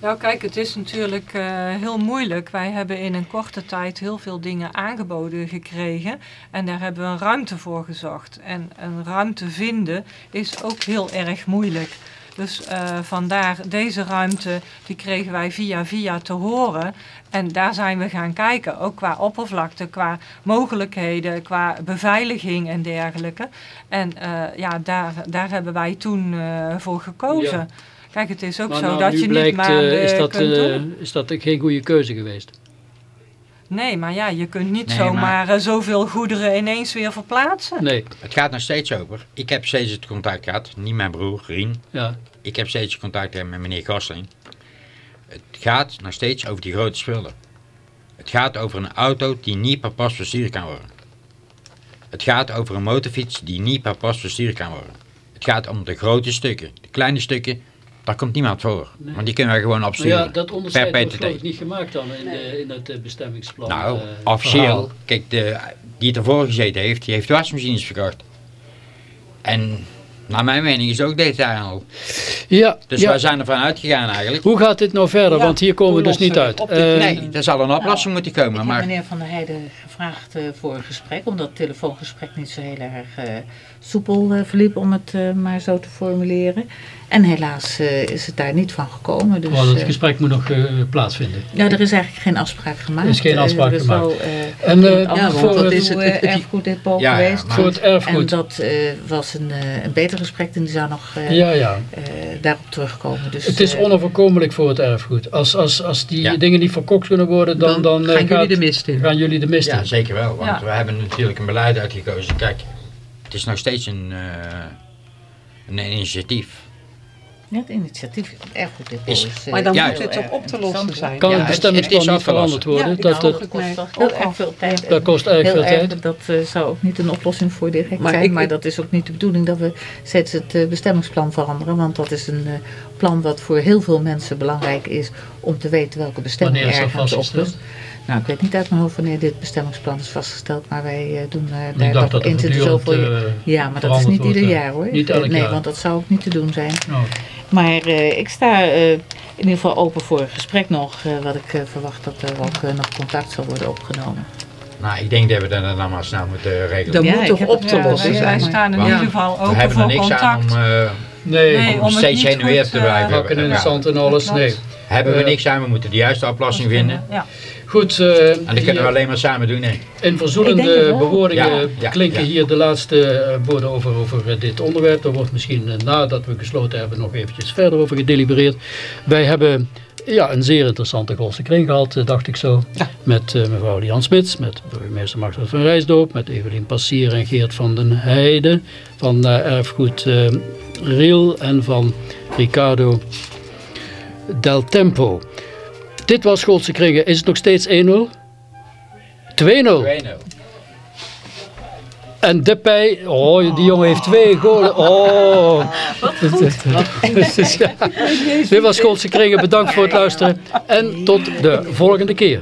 Nou kijk, het is natuurlijk eh, heel moeilijk. Wij hebben in een korte tijd heel veel dingen aangeboden gekregen. En daar hebben we een ruimte voor gezocht. En een ruimte vinden is ook heel erg moeilijk. Dus eh, vandaar deze ruimte, die kregen wij via via te horen. En daar zijn we gaan kijken, ook qua oppervlakte, qua mogelijkheden, qua beveiliging en dergelijke. En eh, ja, daar, daar hebben wij toen voor gekozen. Ja. Kijk, het is ook Maar zo nou, dat je blijkt, niet maar eh, is, eh, dat, kunt eh, doen. is dat geen goede keuze geweest? Nee, maar ja, je kunt niet Nee, zomaar maar- eh, zoveel goederen ineens weer verplaatsen. Nee, Het gaat nog steeds over. Ik heb steeds het contact gehad. Niet mijn broer, Rien. ja. Ik heb steeds contact gehad met meneer Gosling. Het gaat nog steeds over die grote spullen. Het gaat over een auto die niet per pas bestuurd kan worden. Het gaat over een motorfiets die niet per pas bestuurd kan worden. Het gaat om de grote stukken. De kleine stukken, daar komt niemand voor. Nee. Want die kunnen wij gewoon Maar opsturen. ja, dat onderscheid per wordt PTT. niet gemaakt dan in, de, in het eh, bestemmingsplan. Nou, eh, officieel. verhaal. Kijk, de, die ervoor gezeten heeft, die heeft wasmachines verkocht. En naar mijn mening is ook detailhandel. Ja, Dus ja. wij zijn ervan uitgegaan eigenlijk. Hoe gaat dit nou verder? Ja, Want hier komen we dus niet uit. we Eh, Nee, er zal een oplossing moeten Ik komen. heb Maar meneer Van der Heijden gevraagd eh, voor een gesprek, omdat het telefoongesprek niet zo heel erg eh, soepel eh, verliep, om het maar zo te formuleren. En helaas eh, is het daar niet van gekomen. Dus, eh, gesprek moet nog eh, plaatsvinden. ja, er is eigenlijk geen afspraak gemaakt. Er is geen afspraak gemaakt. wel, En eh, want voor, dat het, is het- het- het- erfgoeddepot Ja, ja, geweest. maar- voor het En erfgoed. dat eh, was een, eh, een beter gesprek en die zou nog eh, Ja, ja. eh, daarop terugkomen. Dus, Het is onoverkomelijk voor het erfgoed. Als, als, als die Ja. dingen niet verkocht kunnen worden, dan, dan, Dan eh, gaan gaat- jullie de mist in. gaan jullie de mist ja, in. Zeker wel. Want Ja. we hebben natuurlijk een beleid uitgekozen. Kijk, het is nog steeds een, eh, een initiatief. Het initiatief is erg goed. Dit Is- is, Maar dan Ja, moet het ook op te lossen zijn. Kan Ja, het bestemmingsplan niet veranderd worden? Ja, dat, Dat kost heel ook erg al. veel tijd. dat kost erg veel erg, tijd. Dat eh, zou ook niet een oplossing voor direct Maar zijn. ik- maar dat is ook niet de bedoeling dat we steeds het eh, bestemmingsplan veranderen. Want dat is een plan wat voor heel veel mensen belangrijk is om te weten welke bestemming Wanneer is dat ergens op vastgesteld? rust. Nou, ik weet niet uit mijn hoofd wanneer dit bestemmingsplan is vastgesteld. Maar wij eh, doen eh, Ik daar dacht dat in de voortdurend zoveel... eh, ja, maar dat is niet wordt, ieder jaar hoor. Niet elk nee, jaar. want dat zou ook niet te doen zijn. nou, Maar eh, ik sta eh, in ieder geval open voor een gesprek nog. eh, wat ik eh, verwacht dat er ook nog contact zal worden opgenomen. Nou, ik denk dat we dat dan maar snel moeten regelen. Dat Ja, moet toch op te ja, lossen wij, wij zijn. staan in ieder geval we open hebben er voor niks aan contact. om, eh, nee, Nee, om steeds heen en weer te blijven. hakken in het zand en alles. Nee. Hebben we niks aan, we moeten de juiste oplossing vinden. Ja. Goed, eh, En dat kunnen we alleen maar samen doen. Hè. in verzoenende bewoordingen Ja, ja, klinken ja. hier de laatste eh, woorden over, over eh, dit onderwerp. Er wordt misschien nadat we gesloten hebben nog eventjes verder over gedelibereerd. Wij hebben ja, een zeer interessante Golse kring gehad, eh, dacht ik zo. Met mevrouw Lian Smits, met burgemeester Machteld van Rijsdoop, met Evelien Passier en Geert van den Heijden. Van eh, erfgoed eh, Riel en van Ricardo Del Tempo. Dit was Golse Kringen. Is het nog steeds 1-0? 2-0. 2-0. En Depay, oh, die jongen heeft twee golen. Oh. Dus. Dit was Golse Kringen. Bedankt voor het luisteren. En tot de volgende keer.